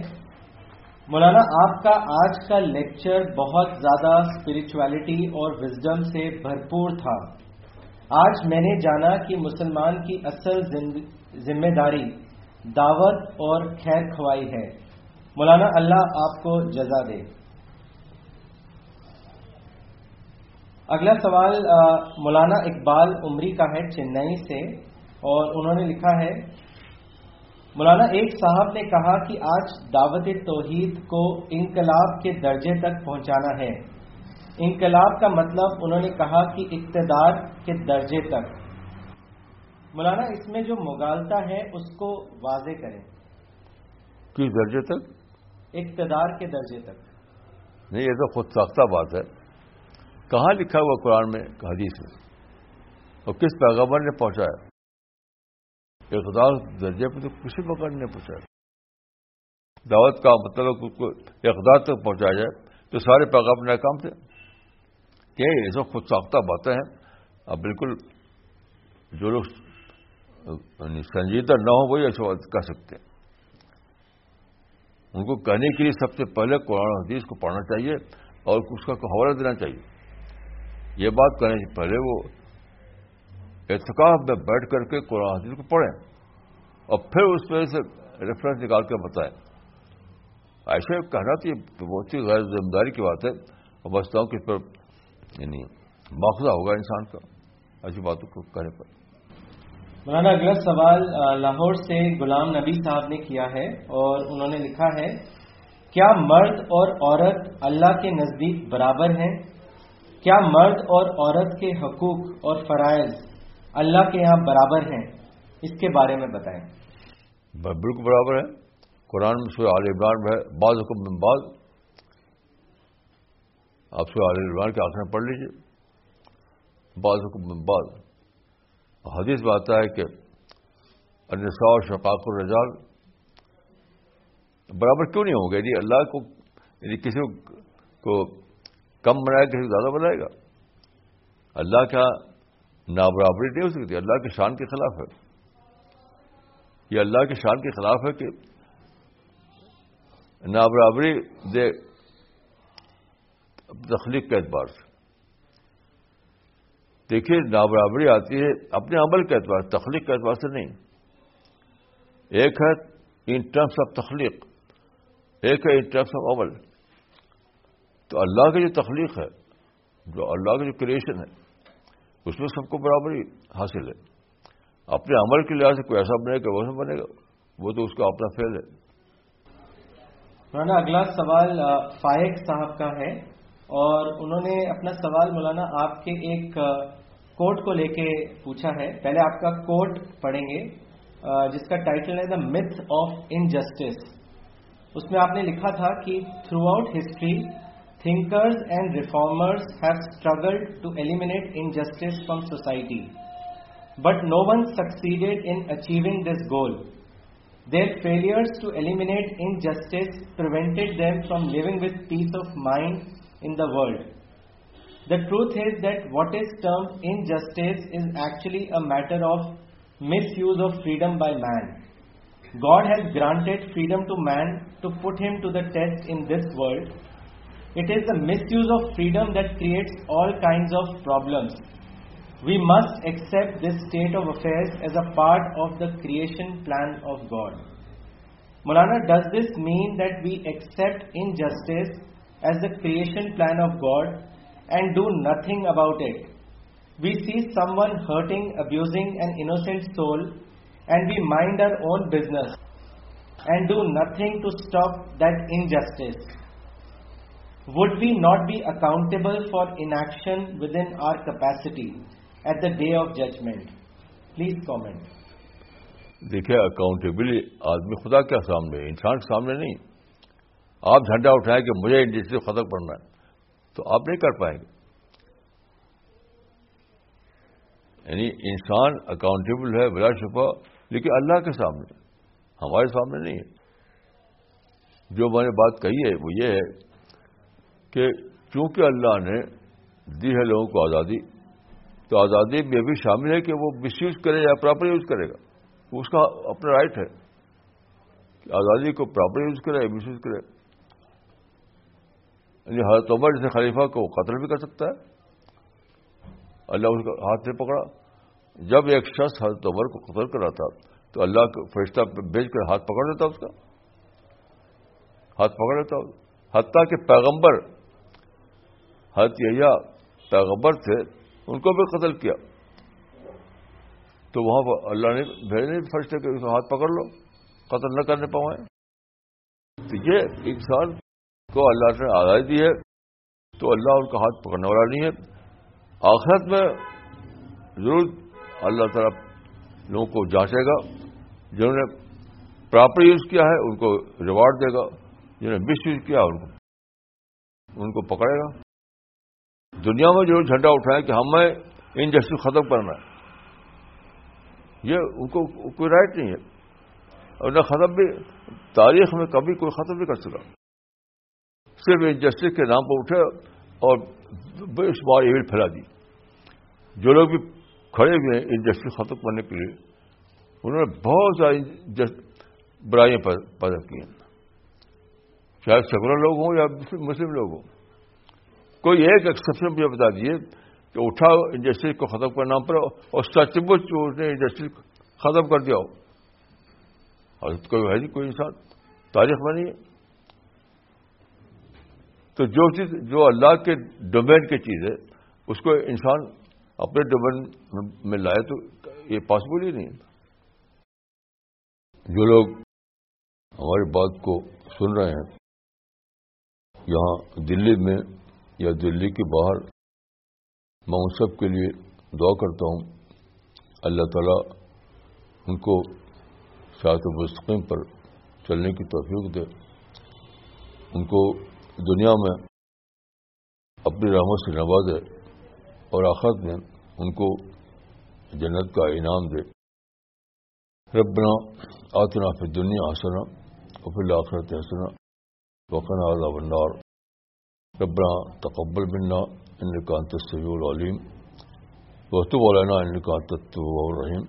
مولانا آپ کا آج کا لیکچر بہت زیادہ اسپرچویلٹی اور وزڈم سے بھرپور تھا آج میں نے جانا کہ مسلمان کی اصل ذمہ داری دعوت اور خیر خوائی ہے مولانا اللہ آپ کو جزا دے اگلا سوال مولانا اقبال عمری کا ہے چنئی سے اور انہوں نے لکھا ہے مولانا ایک صاحب نے کہا کہ آج دعوت توحید کو انقلاب کے درجے تک پہنچانا ہے انقلاب کا مطلب انہوں نے کہا کہ اقتدار کے درجے تک مولانا اس میں جو مغالتا ہے اس کو واضح کریں کس درجے تک اقتدار کے درجے تک نہیں یہ تو خود ساختہ بات ہے کہاں لکھا ہوا قرآن میں حدیث میں اور کس پیغمبر نے پہنچایا اقتدار درجے پہ تو کسی پکڑ نے پہنچایا دعوت کا مطلب اقدار تک پہنچایا جائے تو سارے پیغام کام تھے کہ یہ سب خود ساختہ باتیں ہیں اب بالکل جو لوگ سنجیدہ نہ ہو وہی ایسے کہہ سکتے ہیں ان کو کہنے کے لیے سب سے پہلے قرآن حدیث کو پڑھنا چاہیے اور اس کا حوالہ دینا چاہیے یہ بات کہنے سے پہلے وہ اعتکاف میں بیٹھ کر کے قرآن حدیث کو پڑھیں اور پھر اس پہ سے ریفرنس نکال کے بتائیں ایسے کہنا تو یہ بہت ہی غیر ذمہ داری کی بات ہے اور بچتا ہوں کہ اس پر یعنی مواخذہ ہوگا انسان کا ایسی باتوں کو کہنے پر مولانا اگلا سوال لاہور سے غلام نبی صاحب نے کیا ہے اور انہوں نے لکھا ہے کیا مرد اور عورت اللہ کے نزدیک برابر ہیں کیا مرد اور عورت کے حقوق اور فرائض اللہ کے یہاں برابر ہیں اس کے بارے میں بتائیں بالکل برابر ہے قرآن میں سورہ عال بعض آپ سورہ عال عمران کے آخر میں پڑھ لیجیے حدیث میں آتا ہے کہ اور شفاق الرجال برابر کیوں نہیں ہوں گے یعنی اللہ کو یعنی کسی کو کم بنائے گا کسی کو زیادہ بنائے گا اللہ کا نابرابری نہیں ہو سکتی اللہ کے شان کے خلاف ہے یہ اللہ کی شان کے خلاف ہے کہ نابرابری دے تخلیق کے اعتبار سے دیکھیے نابرابری آتی ہے اپنے عمل کے اعتبار سے تخلیق کے اعتبار سے نہیں ایک ہے ان ٹرمس آف تخلیق ایک ہے ان ٹرمس آف عمل تو اللہ کی جو تخلیق ہے جو اللہ کی جو کریشن ہے اس میں سب کو برابری حاصل ہے اپنے عمل کے لحاظ سے کوئی ایسا بنے گا ویسا بنے گا وہ تو اس کا اپنا فیل ہے اگلا سوال فائق صاحب کا ہے اور انہوں نے اپنا سوال مولانا آپ کے ایک کوٹ کو لے کے پوچھا ہے پہلے آپ کا کوٹ پڑھیں گے جس کا ٹائٹل ہے دا متھ آف انجسٹس اس میں آپ نے لکھا تھا کہ throughout history thinkers and reformers have struggled to eliminate injustice from society but no one succeeded in achieving this goal their failures to eliminate injustice prevented them from living with peace of mind in the world. The truth is that what is termed injustice is actually a matter of misuse of freedom by man. God has granted freedom to man to put him to the test in this world. It is the misuse of freedom that creates all kinds of problems. We must accept this state of affairs as a part of the creation plan of God. Maulana, does this mean that we accept injustice as the creation plan of God and do nothing about it. We see someone hurting abusing and innocent soul and we mind own own business and do to to stop that injustice would not not be accountable for within within our capacity at the day of judgment please government آدمی خدا کیا سامنے انسان سامنے نہیں آپ جھنڈا اٹھائیں کہ مجھے انڈسٹری ختم کرنا ہے تو آپ نہیں کر پائیں گے یعنی انسان اکاؤنٹیبل ہے بلا شفا لیکن اللہ کے سامنے ہمارے سامنے نہیں ہے جو میں نے بات کہی ہے وہ یہ ہے کہ چونکہ اللہ نے دی ہے لوگوں کو آزادی تو آزادی میں بھی شامل ہے کہ وہ مس یوز کرے یا پراپر یوز کرے گا اس کا اپنا رائٹ ہے کہ آزادی کو پراپر یوز کرے مس یوز کرے یعنی حضرت عمر جیسے خلیفہ کو قتل بھی کر سکتا ہے اللہ اس کا ہاتھ نہیں پکڑا جب ایک شخص حضرت عمر کو قتل کر رہا تھا تو اللہ کو فرشتہ بیچ کر ہاتھ پکڑ لیتا اس کا ہاتھ پکڑ لیتا حتیٰ کہ پیغمبر حضرت یا پیغمبر تھے ان کو بھی قتل کیا تو وہاں پر اللہ نے فرشتے فرسٹ ہاتھ پکڑ لو قتل نہ کرنے پاؤں تو یہ انسان کو اللہ نے آزادی دی ہے تو اللہ ان کا ہاتھ پکڑنے والا نہیں ہے آخرت میں ضرور اللہ تعالیٰ لوگوں کو جانچے گا جنہوں نے پراپر یوز کیا ہے ان کو ریوارڈ دے گا جنہوں نے مس یوز کیا ان کو ان کو پکڑے گا دنیا میں جو جھنڈا اٹھائے کہ ہمیں انجسٹس ختم کرنا ہے یہ ان کو کوئی رائٹ نہیں ہے اور نہ ختم بھی تاریخ میں کبھی کوئی ختم نہیں کر سکا صرف انجسٹس کے نام پر اٹھے اور اس بار ایٹ پھیلا دی جو لوگ بھی کھڑے ہوئے ہیں انجسٹس ختم کرنے کے لیے انہوں نے بہت ساری برائیاں پیدا کی ہیں چاہے سیکولر لوگ ہوں یا مسلم لوگ ہوں کوئی ایک ایکسپشن مجھے بتا دیے کہ اٹھا انڈسٹری کو ختم کرنا پر اور سچ مچ نے انڈسٹری ختم کر دیا ہو اور کوئی ہے نہیں کوئی انسان تاریخ میں نہیں ہے تو جو چیز جو اللہ کے ڈومین کی چیز ہے اس کو انسان اپنے ڈومین میں لائے تو یہ پاسبل ہی نہیں جو لوگ ہماری بات کو سن رہے ہیں یہاں دلی میں یا دلی کے باہر میں ان سب کے لیے دعا کرتا ہوں اللہ تعالیٰ ان کو و مستقیم پر چلنے کی توفیق دے ان کو دنیا میں اپنی رحمت سے نوازے اور آخرت میں ان کو جنت کا انعام دے ربنا آتنا فی دنیا حسنا اور پھر آخرت حسنا وقنا اللہ بنار ربنا تقبل بننا ان کا تصوی العلیم وحتب و علینا القانت و الرحیم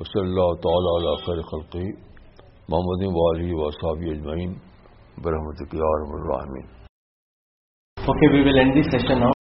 وصلی اللہ تعالی علیہ خیر خلقی محمد والی وصاب اجمعین برحمت کی اور bro okay we will end the session آؤ